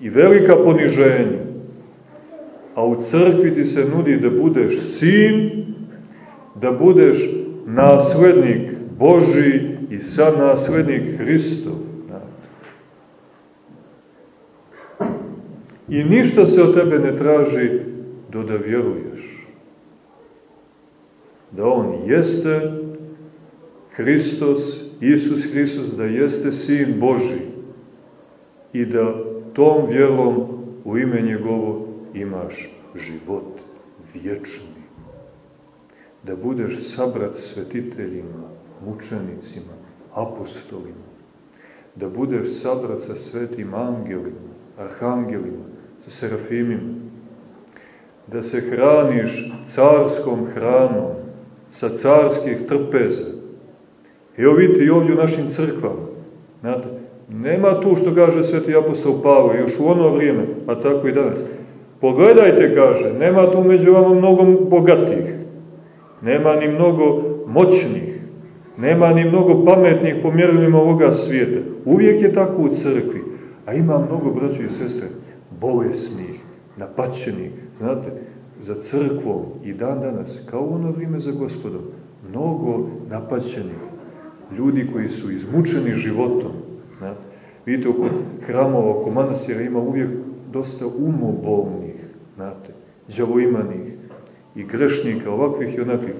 B: i velika poniženja. A u crkvi ti se nudi da budeš sin, da budeš naslednik Boži i sad naslednik Hristov. I ništa se od tebe ne traži do da vjeruješ. Da On jeste Hristos, Isus Hristos, da jeste Sin Boži i da tom vjerom u ime njegovo imaš život vječni. Da budeš sabrat svetiteljima, mučenicima, apostolima. Da budeš sabrat sa svetim angelima, arhangelima, sa serafimima, da se hraniš carskom hranom, sa carskih trpeza. Evo vidite i ovdje u našim crkvama. Znate, nema tu što kaže sveti apostol Pavle, još u ono vrijeme, a tako i danas. Pogledajte, kaže, nema tu među vama mnogo bogatih, nema ni mnogo moćnih, nema ni mnogo pametnih po mjerilima ovoga svijeta. Uvijek je tako u crkvi, a ima mnogo braća i sestre bolesnih, napaćenih, znate, za crkvom i dan danas, kao ono vrijeme za gospodom, mnogo napaćenih, ljudi koji su izmučeni životom, znate, vidite, oko hramova, oko manastira ima uvijek dosta umobolnih, znate, djavoimanih i grešnika, ovakvih i onakvih.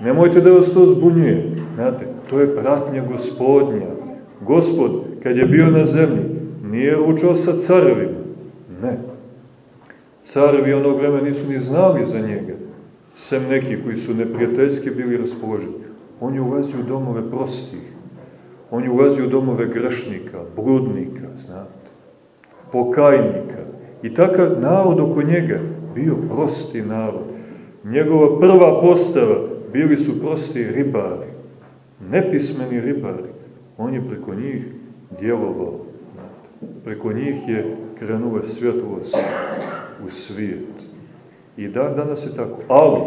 B: Nemojte da vas to zbunjuje, znate, to je pratnja gospodnja. Gospod, kad je bio na zemlji, nije ručao sa carevima, Ne. Carevi onog vremena nisu ni znali za njega, sem neki koji su neprijateljski bili raspoloženi. On je ulazio u domove prostih. On je ulazio u domove grešnika, bludnika, znate, pokajnika. I takav narod oko njega bio prosti narod. Njegova prva postava bili su prosti ribari, nepismeni ribari. On je preko njih djelovao. Znate. Preko njih je krenula svjetlost u svijet. I dan danas je tako. Ali,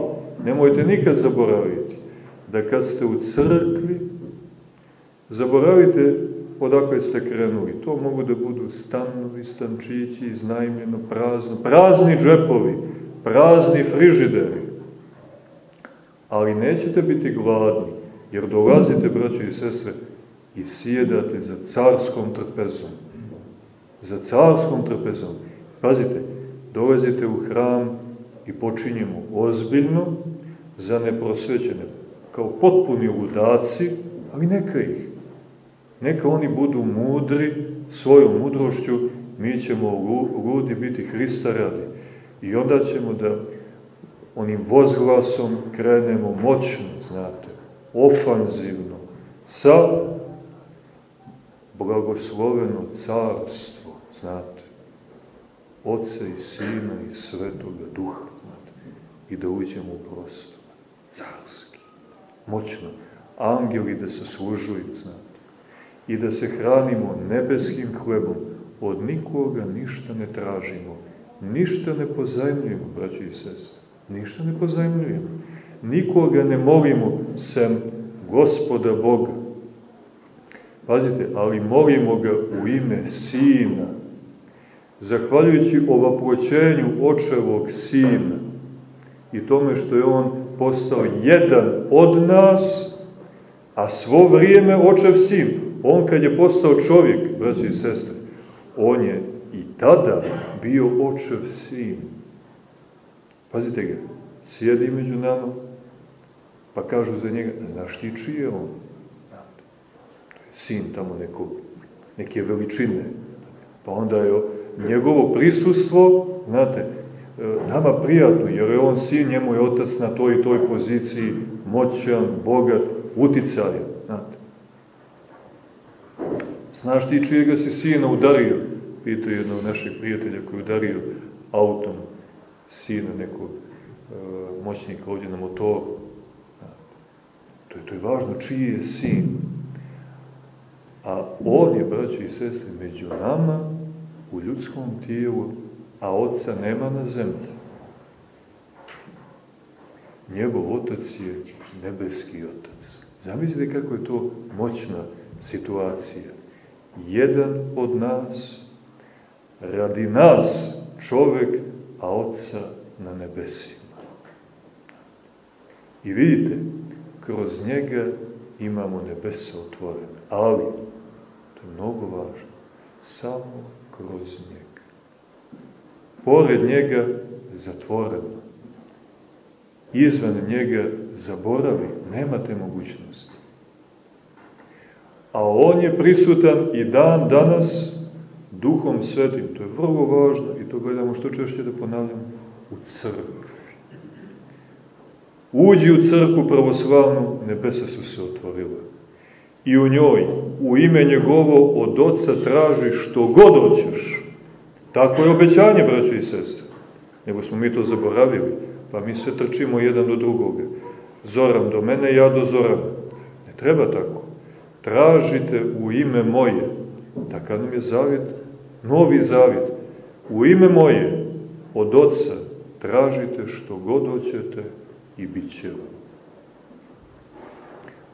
B: nemojte nikad zaboraviti da kad ste u crkvi, zaboravite odakle ste krenuli. To mogu da budu stanovi, stančići, iznajmljeno, prazno, prazni džepovi, prazni frižideri. Ali nećete biti gladni, jer dolazite, braće i sestre, i sjedate za carskom trpezom. Za carskom trpezom. Pazite, dolazite u hram i počinjemo ozbiljno za neprosvećene, kao potpuni ludaci, ali neka ih. Neka oni budu mudri svojom mudrošću, mi ćemo ludi biti Hrista radi. I onda ćemo da onim vozglasom krenemo moćno, znate, ofanzivno, sa blagosloveno carstvo, znate, Oca i Sina i Svetoga Duha, znate, i da uđemo u prostor, carski, moćno, angeli da se služuju, znate, i da se hranimo nebeskim hlebom, od nikoga ništa ne tražimo, ništa ne pozajmljujemo, braći i sestre, ništa ne pozajmljujemo, nikoga ne molimo sem gospoda Boga. Pazite, ali molimo ga u ime Sina, zahvaljujući ovaploćenju očevog Sina i tome što je on postao jedan od nas, a svo vrijeme očev Sin, on kad je postao čovjek, braći i sestre, on je i tada bio očev Sin. Pazite ga, sjedi među nama, pa kažu za njega, znaš ti čiji je on? Sin tamo neko, neke veličine. Pa onda je njegovo prisustvo, znate, e, nama prijatno, jer je on sin, njemu je otac na toj i toj poziciji, moćan, bogat, uticajan, znate. Znaš ti čijega si sina udario? Pitao jedno od naših prijatelja koji udario autom sina nekog e, moćnika ovdje na motoru. To je, to je važno, čiji je sin. A on je, braći i sestri, među nama, u ljudskom tijelu, a oca nema na zemlji. Njegov otac je nebeski otac. Zamislite kako je to moćna situacija. Jedan od nas, radi nas, čovek, a oca na nebesima. I vidite, kroz njega imamo nebesa otvorene. Ali, to je mnogo važno, samo kroz njega. Pored njega zatvoreno. Izvan njega zaboravi, nema te mogućnosti. A on je prisutan i dan danas duhom svetim. To je vrlo važno i to gledamo što češće da ponavljamo u crkvi. Uđi u crkvu pravoslavnu, nebesa su se otvorile. I u njoj, u ime njegovo, od oca traži što god hoćeš. Tako je obećanje, braćo i sestre. Nego smo mi to zaboravili, pa mi sve trčimo jedan do drugoga. Zoran do mene, ja do Zorana. Ne treba tako. Tražite u ime moje. Takav nam je zavjet, novi zavjet. U ime moje, od oca, tražite što god hoćete i bit će vam.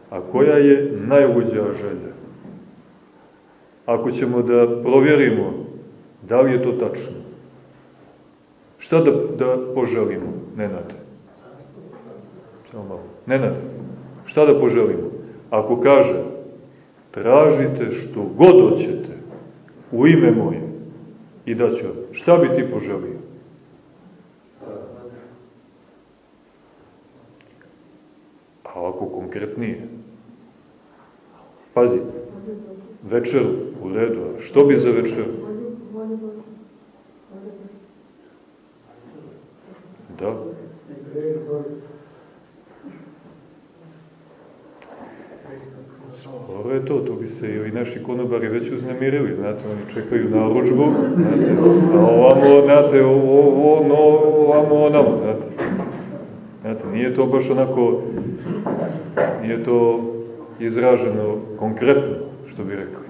B: A koja je najluđa želja? Ako ćemo da provjerimo da li je to tačno. Šta da, da poželimo, Nenade? Samo malo. Nenade, šta da poželimo? Ako kaže, tražite što god hoćete u ime moje i da ću, šta bi ti poželio? A ovako konkretnije. Pazi, večeru, u redu, što bi za večeru? Znate, oni čekaju naručbu, znate, a ovamo, znate, ovo, ono, ovamo, onamo, znate. Znate, nije to baš onako, nije to izraženo konkretno, što bi rekli.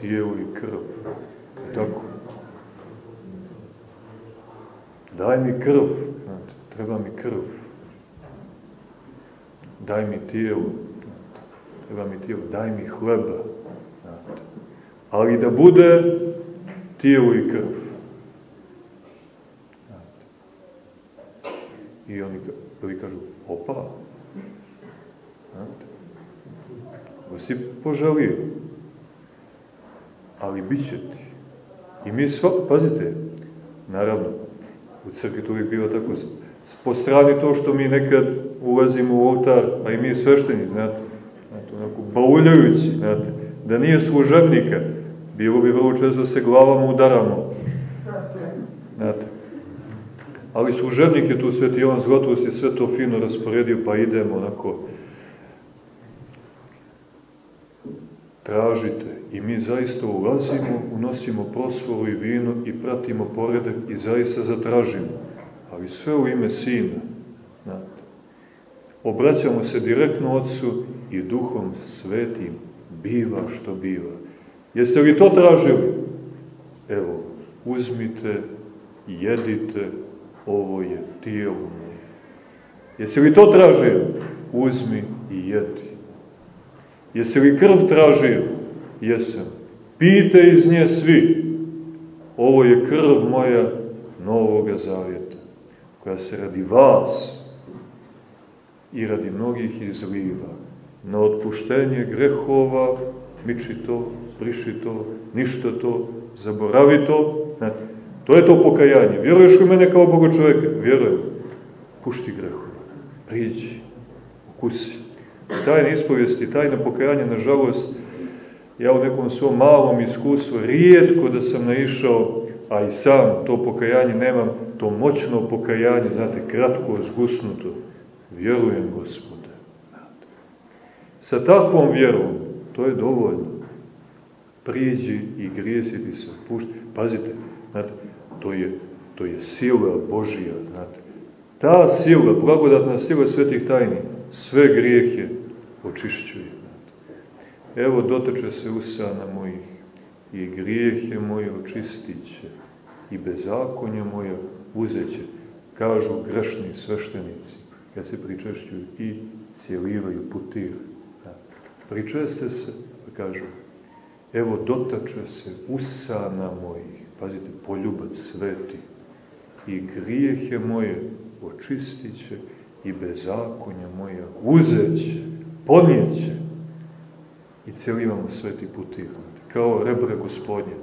B: Tijelo i krv, tako. Daj mi krv, znate, treba mi krv. Daj mi tijelo, treba mi tijelo, daj mi hleba. Znate. Ali da bude tijelo i krv. Znate. I oni prvi kažu, opa, znate, ovo si požalio, ali bit će ti. I mi sva, pazite, naravno, u crkvi to uvijek bilo tako, po strani to što mi nekad ulazimo u oltar, a i mi svešteni, znate, onako bauljajući, znate, da nije služebnika, bilo bi vrlo često da se glavama udaramo, znate. Ali služebnik je tu sveti Jovan Zlatovost je sve to fino rasporedio, pa idemo onako, tražite i mi zaista ulazimo, unosimo proslovu i vino i pratimo poredak i zaista zatražimo, ali sve u ime Sina. Znate. Obraćamo se direktno Otcu i Duhom Svetim biva što biva. Jeste li to tražili? Evo, uzmite i jedite, ovo je tijelo moje. Jeste li to tražili? Uzmi i jedi. Jesi li krv tražio? Jesam. Pite iz nje svi. Ovo je krv moja novoga zavjeta, koja se radi vas i radi mnogih izliva. Na otpuštenje grehova, miči to, briši to, ništa to, zaboravi to. To je to pokajanje. Vjeruješ u mene kao Bogo čoveka? Vjerujem. Pušti grehova. Priđi. Ukusi tajna ispovijesti, tajna pokajanja, nažalost, ja u nekom svom malom iskustvu, rijetko da sam naišao, a i sam to pokajanje nemam, to moćno pokajanje, znate, kratko, zgusnuto. Vjerujem, gospode. Sa takvom vjerom, to je dovoljno. Priđi i grijesiti se, pušti. Pazite, znate, to je, to je sila Božija, znate. Ta sila, blagodatna sila svetih tajni, sve grijehe očišćuje. Evo dotače se usana mojih i grijehe moje očistit će i bezakonja moja uzeće, kažu grešni sveštenici, kad se pričešćuju i cijelivaju putir. Pričeste se, pa kažu, evo dotače se usana mojih, pazite, poljubac sveti, i grijehe moje očistit će i bezakonja moja uzeće, podnijeće i celivamo sveti putir, kao rebra gospodnje.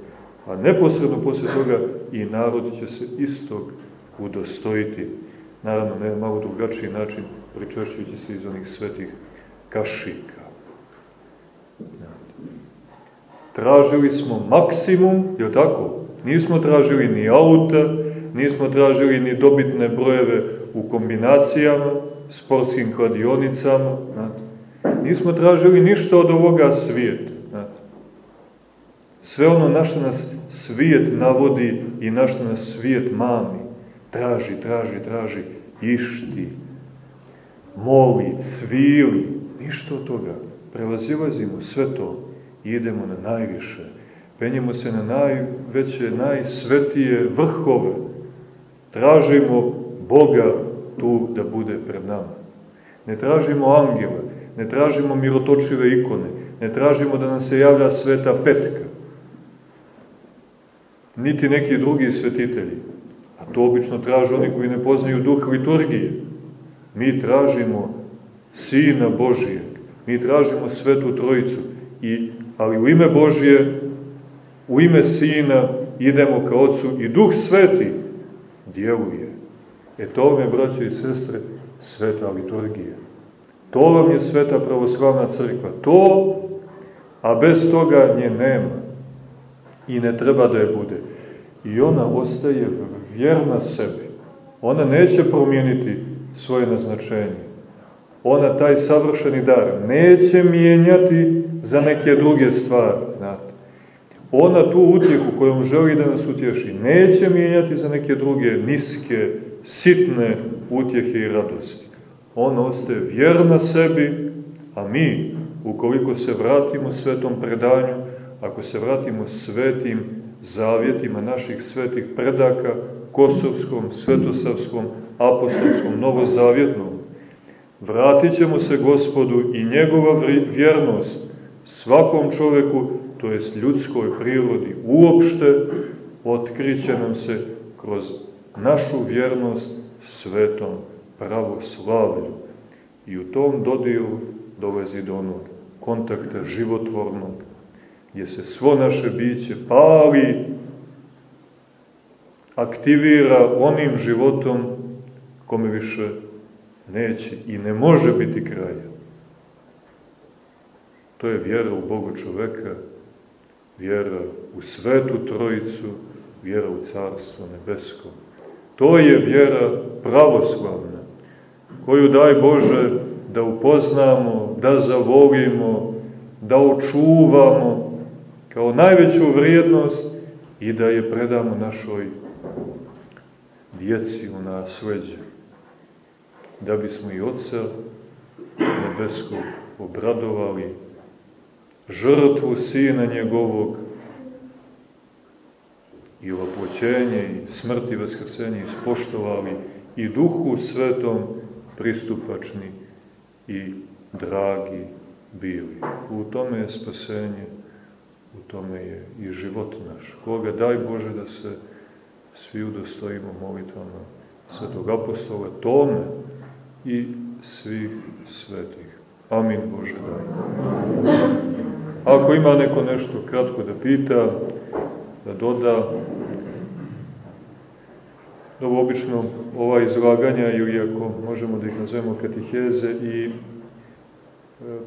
B: A neposredno posle toga i narod će se istog udostojiti. Naravno, ne malo drugačiji način, pričešćujući se iz onih svetih kašika. Tražili smo maksimum, je tako? Nismo tražili ni auta, nismo tražili ni dobitne brojeve u kombinacijama, sportskim kladionicama, znate. Nismo tražili ništa od ovoga svijeta. Znate. Sve ono na što nas svijet navodi i na što nas svijet mami. Traži, traži, traži, išti, moli, cvili, ništa od toga. Prelazilazimo sve to i idemo na najviše. Penjemo se na najveće, najsvetije vrhove. Tražimo Boga tu da bude pred nama. Ne tražimo angela, ne tražimo mirotočive ikone, ne tražimo da nam se javlja sveta petka, niti neki drugi svetitelji. A to obično traže oni koji ne poznaju duh liturgije. Mi tražimo Sina Božije, mi tražimo Svetu Trojicu, i, ali u ime Božije, u ime Sina idemo ka Otcu i Duh Sveti djeluje. E to vam je, braće i sestre, sveta liturgija. To vam je sveta pravoslavna crkva. To, a bez toga nje nema. I ne treba da je bude. I ona ostaje vjerna sebi. Ona neće promijeniti svoje naznačenje. Ona taj savršeni dar neće mijenjati za neke druge stvari, znate. Ona tu utjehu kojom želi da nas utješi, neće mijenjati za neke druge niske, sitne utjehe i radosti. Ona ostaje vjerna sebi, a mi, ukoliko se vratimo svetom predanju, ako se vratimo svetim zavjetima naših svetih predaka, kosovskom, svetosavskom, apostolskom, novozavjetnom, vratit ćemo se gospodu i njegova vjernost svakom čoveku, to jest ljudskoj prirodi uopšte, otkriće nam se kroz našu vjernost svetom pravoslavlju. I u tom dodiru dolazi do onog kontakta životvornog, gdje se svo naše biće pali, aktivira onim životom kome više neće i ne može biti kraja. To je vjera u Boga čoveka, vjera u svetu trojicu, vjera u carstvo nebesko. To je vjera pravoslavna, koju daj Bože da upoznamo, da zavolimo, da očuvamo kao najveću vrijednost i da je predamo našoj djeci u nasleđe, da bismo i Otca nebeskog obradovali žrtvu Sina njegovog i oploćenje i smrt i ispoštovali i Duhu Svetom pristupačni i dragi bili. U tome je spasenje, u tome je i život naš. Koga daj Bože da se svi udostojimo molitvama svetog apostola Tome i svih svetih. Amin Bože daj. Ako ima neko nešto kratko da pita, da doda, ovo obično ova izlaganja, ili ako možemo da ih nazovemo katiheze i e,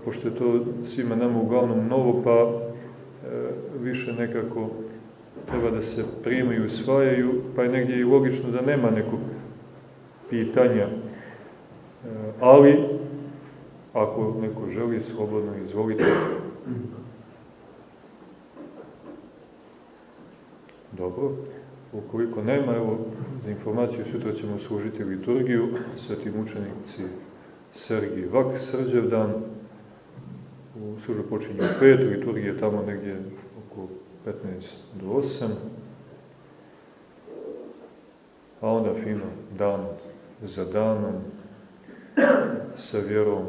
B: pošto je to svima nama uglavnom novo, pa e, više nekako treba da se primaju i usvajaju, pa je negdje i logično da nema nekog pitanja. E, ali, ako neko želi, slobodno izvolite. Dobro. Ukoliko nema, evo, za informaciju, sutra ćemo služiti liturgiju, svetim učenici Sergij Vak, Srđevdan, u službu počinje u pet, liturgija tamo negdje oko 15 do 8, a onda fino, dan za danom, sa vjerom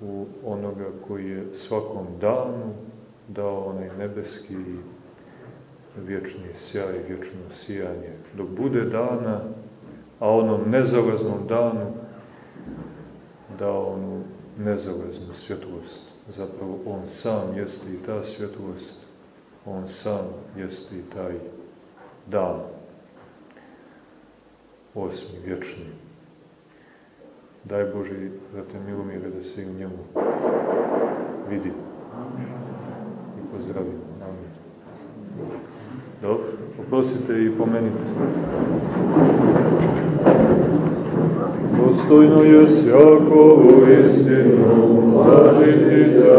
B: u onoga koji je svakom danu dao onaj nebeski vječni sjaj, vječno sijanje. Dok bude dana, a onom nezalaznom danu dao onu nezalaznu svjetlost. Zapravo on sam jeste i ta svjetlost, on sam jeste i taj dan. Osmi, vječni. Daj Bože, brate Milomire, da se i u njemu vidi i pozdravimo. Amin. Dobro, oprosite i pomenite. Dostojno je sjakovu istinu, lažitnica,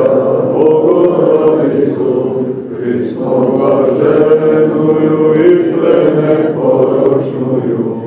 B: Bogoravicu, Hristova ženuju i plene porošnuju,